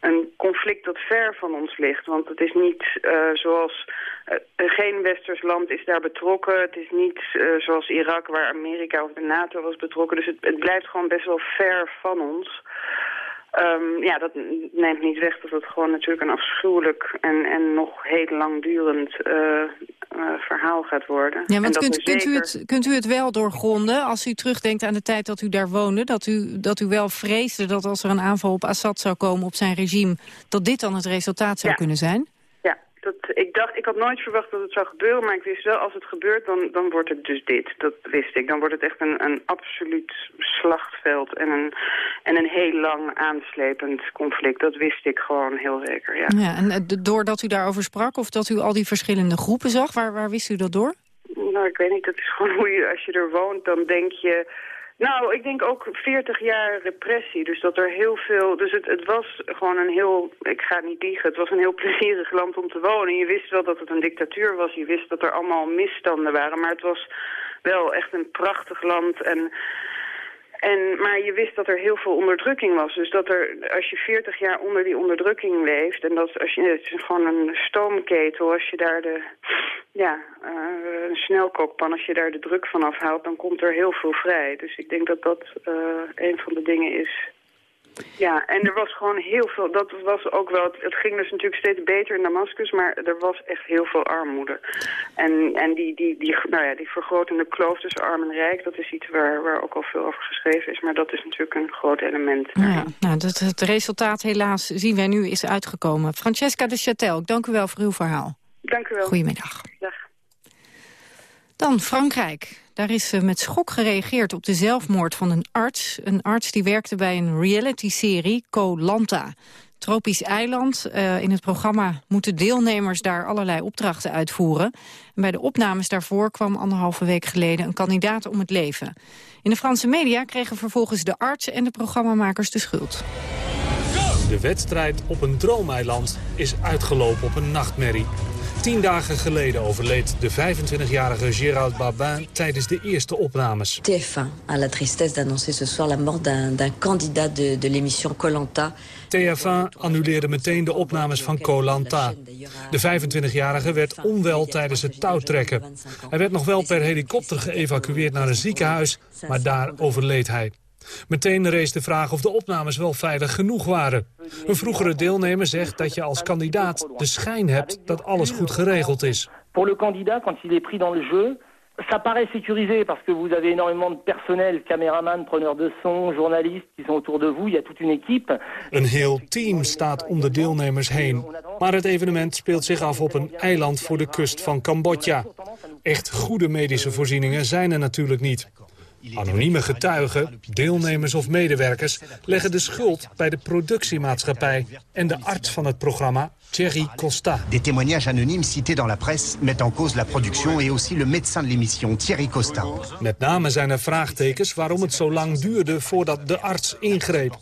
een conflict dat ver van ons ligt. Want het is niet uh, zoals... Uh, geen westers land is daar betrokken. Het is niet uh, zoals Irak waar Amerika of de NATO was betrokken. Dus het, het blijft gewoon best wel ver van ons. Um, ja, dat neemt niet weg dat het gewoon natuurlijk een afschuwelijk en, en nog heel langdurend uh, uh, verhaal gaat worden. Ja, want kunt, zeker... kunt, u het, kunt u het wel doorgronden als u terugdenkt aan de tijd dat u daar woonde? Dat u, dat u wel vreesde dat als er een aanval op Assad zou komen op zijn regime, dat dit dan het resultaat zou ja. kunnen zijn? Dat, ik dacht, ik had nooit verwacht dat het zou gebeuren, maar ik wist wel, als het gebeurt, dan, dan wordt het dus dit. Dat wist ik. Dan wordt het echt een, een absoluut slachtveld en een, en een heel lang aanslepend conflict. Dat wist ik gewoon heel zeker, ja. ja en uh, doordat u daarover sprak, of dat u al die verschillende groepen zag, waar, waar wist u dat door? Nou, ik weet niet. Dat is gewoon hoe je, als je er woont, dan denk je... Nou, ik denk ook 40 jaar repressie. Dus dat er heel veel... Dus het, het was gewoon een heel... Ik ga niet liegen. Het was een heel plezierig land om te wonen. Je wist wel dat het een dictatuur was. Je wist dat er allemaal misstanden waren. Maar het was wel echt een prachtig land. En... En, maar je wist dat er heel veel onderdrukking was. Dus dat er, als je 40 jaar onder die onderdrukking leeft... en dat als je, het is gewoon een stoomketel, als je daar de... Ja, uh, een snelkookpan, als je daar de druk van afhaalt... dan komt er heel veel vrij. Dus ik denk dat dat uh, een van de dingen is... Ja, en er was gewoon heel veel, dat was ook wel, het, ging dus natuurlijk steeds beter in Damascus, maar er was echt heel veel armoede. En, en die, die, die, nou ja, die vergrotende kloof tussen arm en rijk, dat is iets waar, waar ook al veel over geschreven is, maar dat is natuurlijk een groot element. Ja, nou, dat, het resultaat helaas zien wij nu is uitgekomen. Francesca de Châtel, ik dank u wel voor uw verhaal. Dank u wel. Goedemiddag. Dag. Dan Frankrijk. Daar is met schok gereageerd op de zelfmoord van een arts. Een arts die werkte bij een reality-serie, Koh-Lanta. Tropisch eiland. Uh, in het programma moeten deelnemers daar allerlei opdrachten uitvoeren. En bij de opnames daarvoor kwam anderhalve week geleden een kandidaat om het leven. In de Franse media kregen vervolgens de arts en de programmamakers de schuld. De wedstrijd op een droomeiland is uitgelopen op een nachtmerrie. Tien dagen geleden overleed de 25-jarige Gérald Babin tijdens de eerste opnames. TF1 a la tristesse d'annoncer ce soir la mort d'un candidat de, de l'émission Colanta. TF1 annuleerde meteen de opnames van Colanta. De 25-jarige werd onwel tijdens het touwtrekken. Hij werd nog wel per helikopter geëvacueerd naar een ziekenhuis, maar daar overleed hij. Meteen rees de vraag of de opnames wel veilig genoeg waren. Een vroegere deelnemer zegt dat je als kandidaat de schijn hebt dat alles goed geregeld is. Pour le candidat, quand il est pris dans le jeu, Ça paraît sécurisé parce que vous avez énormément de personnel, caméramans, preneurs de son, journalistes qui sont autour de vous. Il y a toute une équipe. Een heel team staat om de deelnemers heen. Maar het evenement speelt zich af op een eiland voor de kust van Cambodja. Echt goede medische voorzieningen zijn er natuurlijk niet. Anonieme getuigen, deelnemers of medewerkers leggen de schuld bij de productiemaatschappij en de arts van het programma, Thierry Costa. Des témoignages anonymes cités dans la presse mettent en cause la production et aussi le médecin de l'émission, Thierry Costa. Met name zijn er vraagtekens waarom het zo lang duurde voordat de arts ingreep.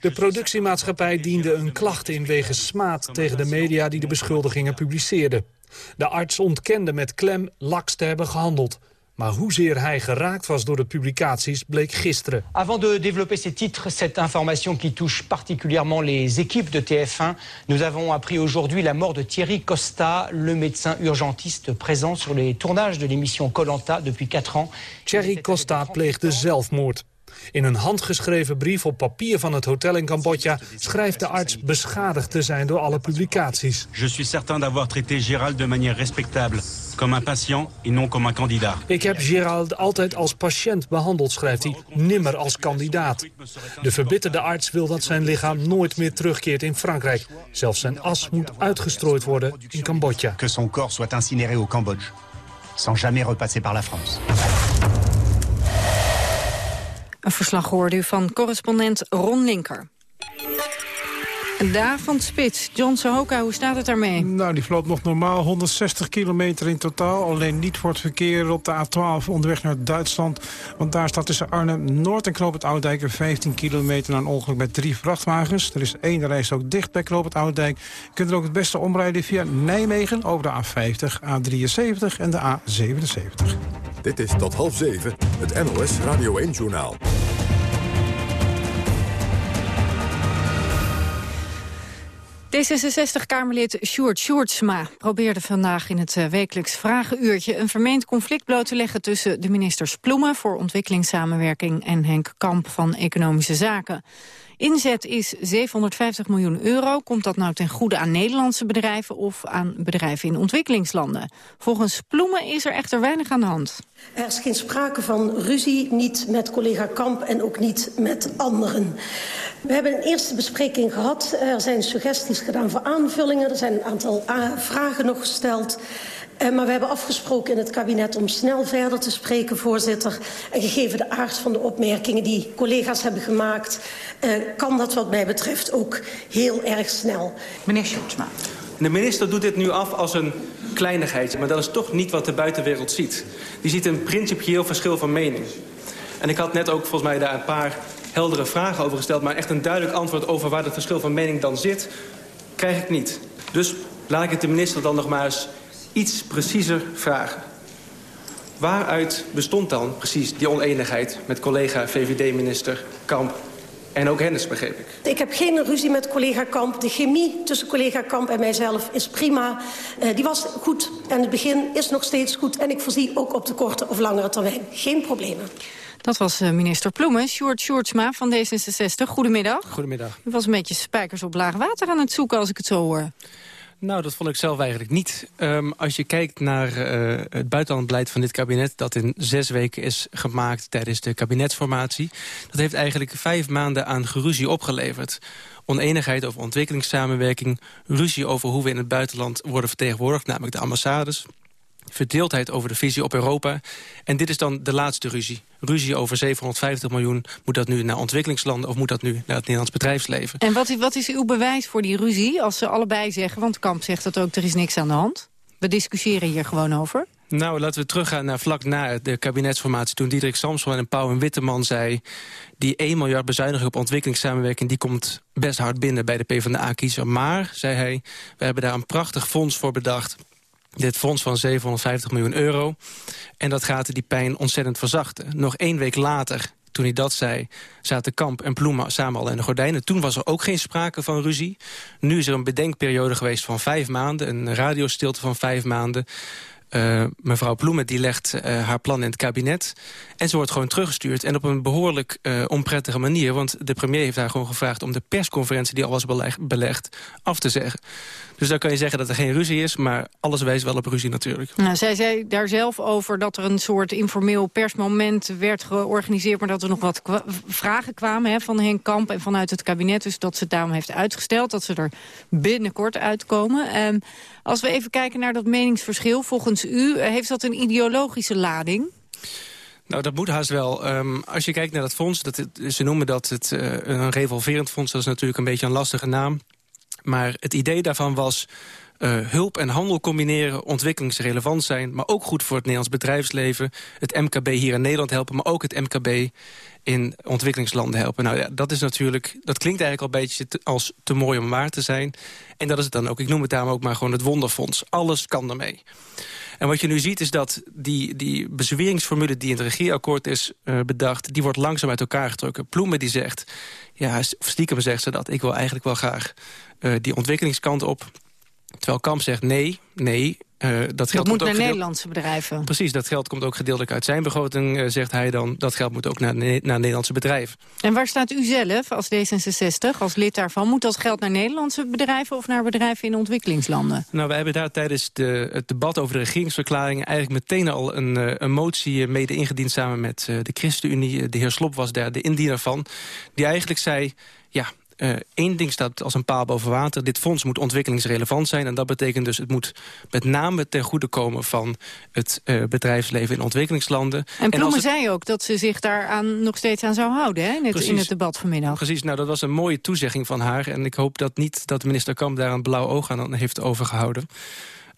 De productiemaatschappij diende een klacht in wegens smaad tegen de media die de beschuldigingen publiceerden. De arts ontkende met klem laks te hebben gehandeld. Maar hoezeer hij geraakt was door de publicaties bleek gisteren. Avant de développer ces titres, cette information qui touche particulièrement les équipes de TF1, nous avons appris aujourd'hui la mort de Thierry Costa, le médecin urgentiste présent sur les tournages de l'émission Colanta depuis 4 ans. Thierry Costa pleegde zelfmoord. In een handgeschreven brief op papier van het hotel in Cambodja... schrijft de arts beschadigd te zijn door alle publicaties. Je suis certain d'avoir traité Gérald de manière respectable, comme un patient et non comme un candidat. Ik heb Gérald altijd als patiënt behandeld, schrijft hij, nimmer als kandidaat. De verbitterde arts wil dat zijn lichaam nooit meer terugkeert in Frankrijk. Zelfs zijn as moet uitgestrooid worden in Cambodja. Que son corps soit incinéré au Cambodge, sans jamais repasser par la France. Een verslag hoorde u van correspondent Ron Linker. De avondspits. John Sohoka, hoe staat het daarmee? Nou, die vloot nog normaal 160 kilometer in totaal. Alleen niet voor het verkeer op de A12 onderweg naar Duitsland. Want daar staat tussen Arnhem-Noord en Knoop het Oudijk... 15 kilometer na een ongeluk met drie vrachtwagens. Er is één reis ook dicht bij Knoop het Oudijk. Je kunt er ook het beste omrijden via Nijmegen... over de A50, A73 en de A77. Dit is tot half zeven het NOS Radio 1-journaal. D66-Kamerlid Sjoerd Sjoerdsma probeerde vandaag in het eh, wekelijks vragenuurtje een vermeend conflict bloot te leggen tussen de ministers Ploemen voor ontwikkelingssamenwerking en Henk Kamp van Economische Zaken. Inzet is 750 miljoen euro. Komt dat nou ten goede aan Nederlandse bedrijven of aan bedrijven in ontwikkelingslanden? Volgens Ploemen is er echter weinig aan de hand. Er is geen sprake van ruzie, niet met collega Kamp en ook niet met anderen. We hebben een eerste bespreking gehad. Er zijn suggesties gedaan voor aanvullingen. Er zijn een aantal vragen nog gesteld. Uh, maar we hebben afgesproken in het kabinet om snel verder te spreken, voorzitter. En gegeven de aard van de opmerkingen die collega's hebben gemaakt... Uh, kan dat wat mij betreft ook heel erg snel. Meneer Sjoerdsma. De minister doet dit nu af als een kleinigheidje. Maar dat is toch niet wat de buitenwereld ziet. Die ziet een principieel verschil van mening. En ik had net ook volgens mij daar een paar heldere vragen over gesteld... maar echt een duidelijk antwoord over waar het verschil van mening dan zit... krijg ik niet. Dus laat ik het de minister dan nog maar eens iets preciezer vragen. Waaruit bestond dan precies die oneenigheid met collega VVD-minister Kamp en ook Hennis, begreep ik. Ik heb geen ruzie met collega Kamp. De chemie tussen collega Kamp en mijzelf is prima. Uh, die was goed en het begin is nog steeds goed. En ik voorzie ook op de korte of langere termijn geen problemen. Dat was uh, minister Ploemen, Sjoerd Sjoerdsma van D66. Goedemiddag. Goedemiddag. U was een beetje spijkers op laag water aan het zoeken als ik het zo hoor. Nou, dat vond ik zelf eigenlijk niet. Um, als je kijkt naar uh, het buitenlandbeleid van dit kabinet... dat in zes weken is gemaakt tijdens de kabinetsformatie... dat heeft eigenlijk vijf maanden aan geruzie opgeleverd. Oneenigheid over ontwikkelingssamenwerking... ruzie over hoe we in het buitenland worden vertegenwoordigd... namelijk de ambassades verdeeldheid over de visie op Europa. En dit is dan de laatste ruzie. Ruzie over 750 miljoen. Moet dat nu naar ontwikkelingslanden of moet dat nu naar het Nederlands bedrijfsleven? En wat, wat is uw bewijs voor die ruzie? Als ze allebei zeggen, want Kamp zegt dat ook, er is niks aan de hand. We discussiëren hier gewoon over. Nou, laten we teruggaan naar vlak na de kabinetsformatie... toen Diederik Samson en Pauw en Witteman zei... die 1 miljard bezuiniging op ontwikkelingssamenwerking... die komt best hard binnen bij de PvdA-kiezer. Maar, zei hij, we hebben daar een prachtig fonds voor bedacht dit fonds van 750 miljoen euro. En dat gaat die pijn ontzettend verzachten. Nog één week later, toen hij dat zei, zaten Kamp en Ploema samen al in de gordijnen. Toen was er ook geen sprake van ruzie. Nu is er een bedenkperiode geweest van vijf maanden, een radiostilte van vijf maanden. Uh, mevrouw Ploemen die legt uh, haar plan in het kabinet. En ze wordt gewoon teruggestuurd. En op een behoorlijk uh, onprettige manier. Want de premier heeft haar gewoon gevraagd... om de persconferentie die al was belegd af te zeggen. Dus dan kan je zeggen dat er geen ruzie is... maar alles wijst wel op ruzie natuurlijk. Nou, zij zei daar zelf over dat er een soort informeel persmoment werd georganiseerd... maar dat er nog wat vragen kwamen hè, van Henk Kamp en vanuit het kabinet. Dus dat ze het daarom heeft uitgesteld. Dat ze er binnenkort uitkomen. Um, als we even kijken naar dat meningsverschil, volgens u... Eh, heeft dat een ideologische lading? Nou, dat moet haast wel. Um, als je kijkt naar dat fonds, dat ze noemen dat het uh, een revolverend fonds. Dat is natuurlijk een beetje een lastige naam. Maar het idee daarvan was uh, hulp en handel combineren, ontwikkelingsrelevant zijn... maar ook goed voor het Nederlands bedrijfsleven. Het MKB hier in Nederland helpen, maar ook het MKB in ontwikkelingslanden helpen. Nou ja, dat is natuurlijk, dat klinkt eigenlijk al een beetje als te mooi om waar te zijn. En dat is het dan ook. Ik noem het daarom ook maar gewoon het wonderfonds. Alles kan ermee. En wat je nu ziet is dat die, die bezweringsformule die in het regeerakkoord is uh, bedacht... die wordt langzaam uit elkaar getrokken. Ploemen die zegt, ja, stiekem zegt ze dat... ik wil eigenlijk wel graag uh, die ontwikkelingskant op. Terwijl Kamp zegt nee, nee, uh, dat, geld moet naar Nederlandse bedrijven. Precies, dat geld komt ook gedeeltelijk uit zijn begroting, uh, zegt hij dan. Dat geld moet ook naar, naar Nederlandse bedrijven. En waar staat u zelf als D66, als lid daarvan? Moet dat geld naar Nederlandse bedrijven of naar bedrijven in ontwikkelingslanden? Nou, wij hebben daar tijdens de, het debat over de regeringsverklaring... eigenlijk meteen al een, uh, een motie mede ingediend samen met de ChristenUnie. De heer Slop was daar de indiener van. Die eigenlijk zei, ja, Eén uh, ding staat als een paal boven water. Dit fonds moet ontwikkelingsrelevant zijn. En dat betekent dus het moet met name ten goede komen... van het uh, bedrijfsleven in ontwikkelingslanden. En Ploemen het... zei ook dat ze zich daaraan nog steeds aan zou houden... Hè? Net in het debat vanmiddag. Precies, nou dat was een mooie toezegging van haar. En ik hoop dat niet dat minister Kamp daar een blauw oog aan heeft overgehouden.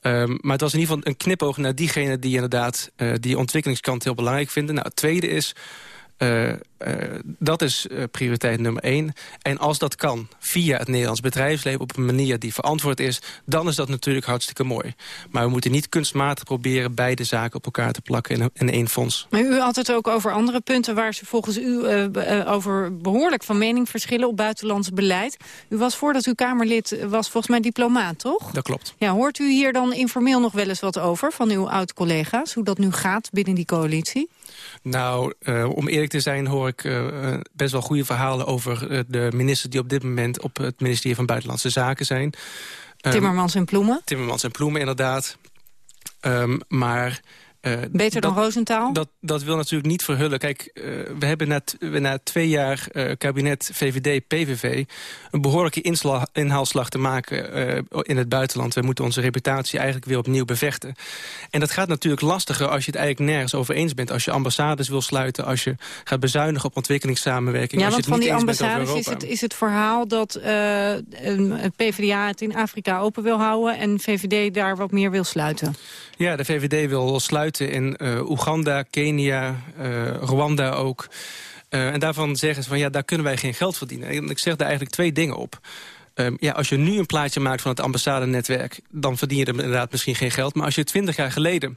Um, maar het was in ieder geval een knipoog naar diegenen die inderdaad uh, die ontwikkelingskant heel belangrijk vinden. Nou, het tweede is uh, uh, dat is uh, prioriteit nummer één. En als dat kan via het Nederlands bedrijfsleven... op een manier die verantwoord is... dan is dat natuurlijk hartstikke mooi. Maar we moeten niet kunstmatig proberen... beide zaken op elkaar te plakken in, in één fonds. Maar u had het ook over andere punten... waar ze volgens u over behoorlijk van mening verschillen... op buitenlands beleid. U was voordat u Kamerlid was volgens mij diplomaat, toch? Dat klopt. Ja, hoort u hier dan informeel nog wel eens wat over... van uw oud-collega's, hoe dat nu gaat binnen die coalitie? Nou, uh, om eerlijk te zijn hoor ik uh, best wel goede verhalen over de ministers die op dit moment op het ministerie van Buitenlandse Zaken zijn. Timmermans en Ploemen? Timmermans en Ploemen, inderdaad. Um, maar uh, Beter dan dat, Roosentaal? Dat, dat wil natuurlijk niet verhullen. Kijk, uh, we hebben na, na twee jaar uh, kabinet VVD-PVV... een behoorlijke inhaalslag te maken in het buitenland. We moeten onze reputatie eigenlijk weer opnieuw bevechten. En dat gaat natuurlijk lastiger als je het eigenlijk nergens over eens bent. Als je ambassades wil sluiten, als je gaat bezuinigen op ontwikkelingssamenwerking. Ja, als want je het van niet die ambassades is het, is het verhaal dat het PvdA het in Afrika open wil houden... en VVD daar wat meer wil sluiten. Ja, de VVD wil sluiten in uh, Oeganda, Kenia, uh, Rwanda ook. Uh, en daarvan zeggen ze van ja, daar kunnen wij geen geld verdienen. En ik zeg daar eigenlijk twee dingen op. Um, ja, als je nu een plaatje maakt van het ambassadenetwerk... dan verdien je er inderdaad misschien geen geld. Maar als je twintig jaar geleden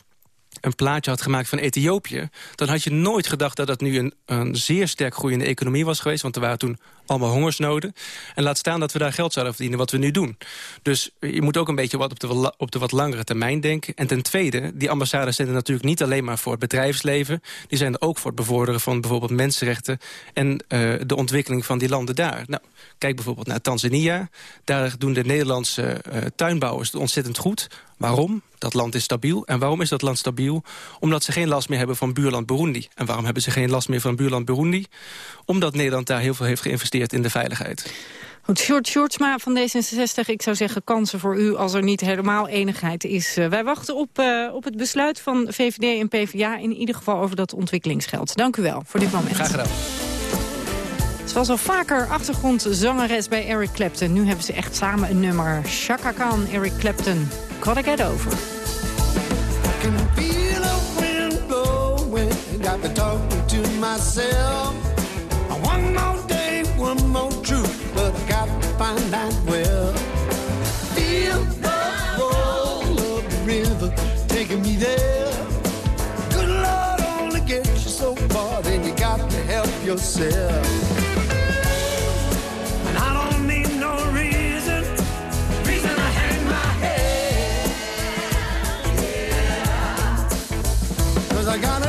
een plaatje had gemaakt van Ethiopië... dan had je nooit gedacht dat dat nu een, een zeer sterk groeiende economie was geweest. Want er waren toen allemaal hongersnoden. En laat staan dat we daar geld zouden verdienen wat we nu doen. Dus je moet ook een beetje wat op de, op de wat langere termijn denken. En ten tweede, die ambassades zijn er natuurlijk niet alleen maar voor het bedrijfsleven. Die zijn er ook voor het bevorderen van bijvoorbeeld mensenrechten... en uh, de ontwikkeling van die landen daar. Nou, kijk bijvoorbeeld naar Tanzania. Daar doen de Nederlandse uh, tuinbouwers het ontzettend goed. Waarom? Dat land is stabiel. En waarom is dat land stabiel? Omdat ze geen last meer hebben van buurland Burundi. En waarom hebben ze geen last meer van buurland Burundi? Omdat Nederland daar heel veel heeft geïnvesteerd in de veiligheid. Goed, Short Shortsma van D66, ik zou zeggen kansen voor u als er niet helemaal enigheid is. Uh, wij wachten op, uh, op het besluit van VVD en PvdA in ieder geval over dat ontwikkelingsgeld. Dank u wel voor dit moment. Graag gedaan. Ze was al vaker achtergrondzangeres bij Eric Clapton. Nu hebben ze echt samen een nummer. Chaka Khan, Eric Clapton. Gotta get over. I can feel a wind blowing. Got me talking to myself. One more day, one more truth. But I got to find out well. Feel the roll of the river taking me there. Good Lord only you so far. Then you got to help yourself. I got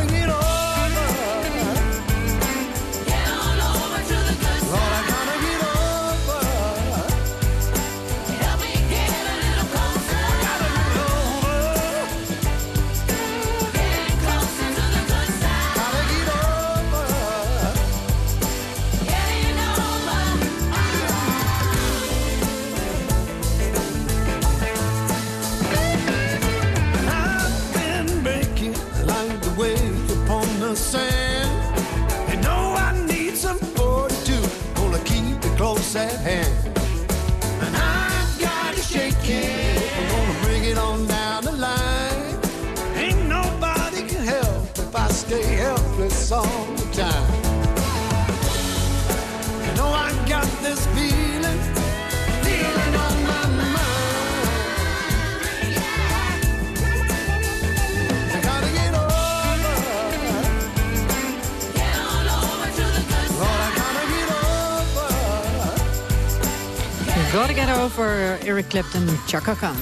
Chaka Khan.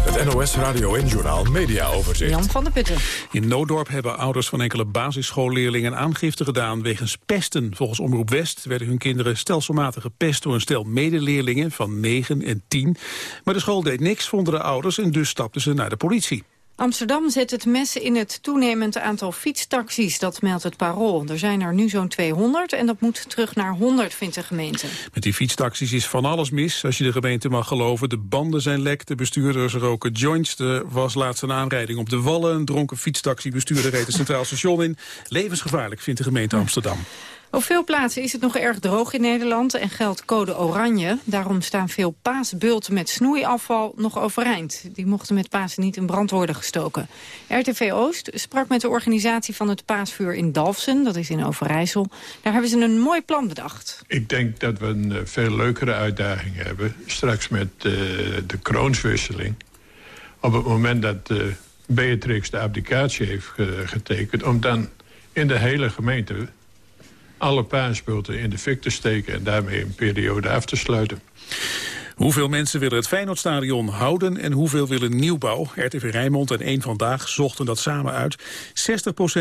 Het NOS Radio en Journal Media Overzicht. Jan van der Putten. In Noodorp hebben ouders van enkele basisschoolleerlingen aangifte gedaan wegens pesten. Volgens Omroep West werden hun kinderen stelselmatig gepest door een stel medeleerlingen van 9 en 10. Maar de school deed niks, vonden de ouders en dus stapten ze naar de politie. Amsterdam zet het mes in het toenemend aantal fietstaxis, dat meldt het Parool. Er zijn er nu zo'n 200 en dat moet terug naar 100, vindt de gemeente. Met die fietstaxis is van alles mis, als je de gemeente mag geloven. De banden zijn lek, de bestuurders roken joints. Er was laatst een aanrijding op de Wallen. Een dronken fietstaxibestuurder reed het Centraal Station in. Levensgevaarlijk, vindt de gemeente Amsterdam. Op veel plaatsen is het nog erg droog in Nederland en geldt code oranje. Daarom staan veel paasbulten met snoeiafval nog overeind. Die mochten met Pasen niet in brand worden gestoken. RTV Oost sprak met de organisatie van het paasvuur in Dalfsen, dat is in Overijssel. Daar hebben ze een mooi plan bedacht. Ik denk dat we een eh, veel leukere uitdaging hebben, straks met uh, de kroonswisseling. Op het moment dat uh, Beatrix de abdicatie heeft getekend, om dan in de hele gemeente alle paasbulten in de fik te steken... en daarmee een periode af te sluiten. Hoeveel mensen willen het Feyenoordstadion houden en hoeveel willen nieuwbouw? RTV Rijnmond en één Vandaag zochten dat samen uit. 60%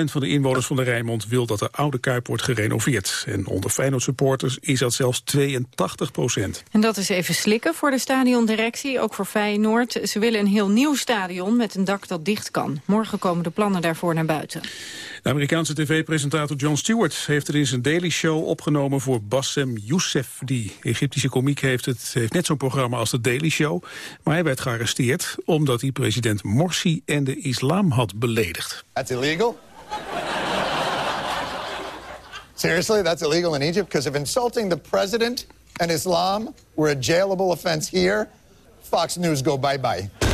van de inwoners van de Rijnmond wil dat de oude Kuip wordt gerenoveerd. En onder Feyenoord supporters is dat zelfs 82% En dat is even slikken voor de stadiondirectie, ook voor Feyenoord. Ze willen een heel nieuw stadion met een dak dat dicht kan. Morgen komen de plannen daarvoor naar buiten. De Amerikaanse tv-presentator Jon Stewart heeft het in zijn Daily Show opgenomen voor Bassem Youssef. Die Egyptische komiek heeft, het, heeft net zo'n programma als de Daily Show. Maar hij werd gearresteerd omdat hij president Morsi en de islam had beledigd. That's illegal. Seriously, that's illegal in Egypt? Because if insulting the president and Islam were a jailable offense here, Fox News go bye-bye.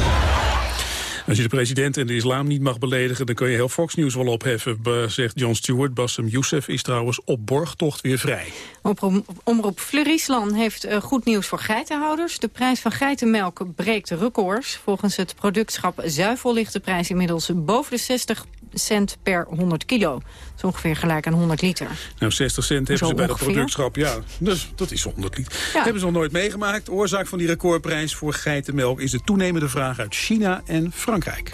Als je de president en de islam niet mag beledigen... dan kun je heel Fox News wel opheffen, zegt Jon Stewart. Bassem Youssef is trouwens op borgtocht weer vrij. Omroep Fleuriesland heeft uh, goed nieuws voor geitenhouders. De prijs van geitenmelk breekt records. Volgens het productschap Zuivel ligt de prijs inmiddels boven de 60 cent per 100 kilo. Dat is ongeveer gelijk aan 100 liter. Nou, 60 cent hebben ze bij dat productschap. Ja, dus dat is 100 liter. Ja. Hebben ze nog nooit meegemaakt. Oorzaak van die recordprijs voor geitenmelk is de toenemende vraag uit China en Frankrijk.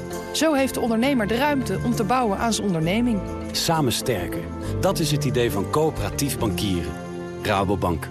Zo heeft de ondernemer de ruimte om te bouwen aan zijn onderneming. Samen sterker. Dat is het idee van coöperatief bankieren. Rabobank.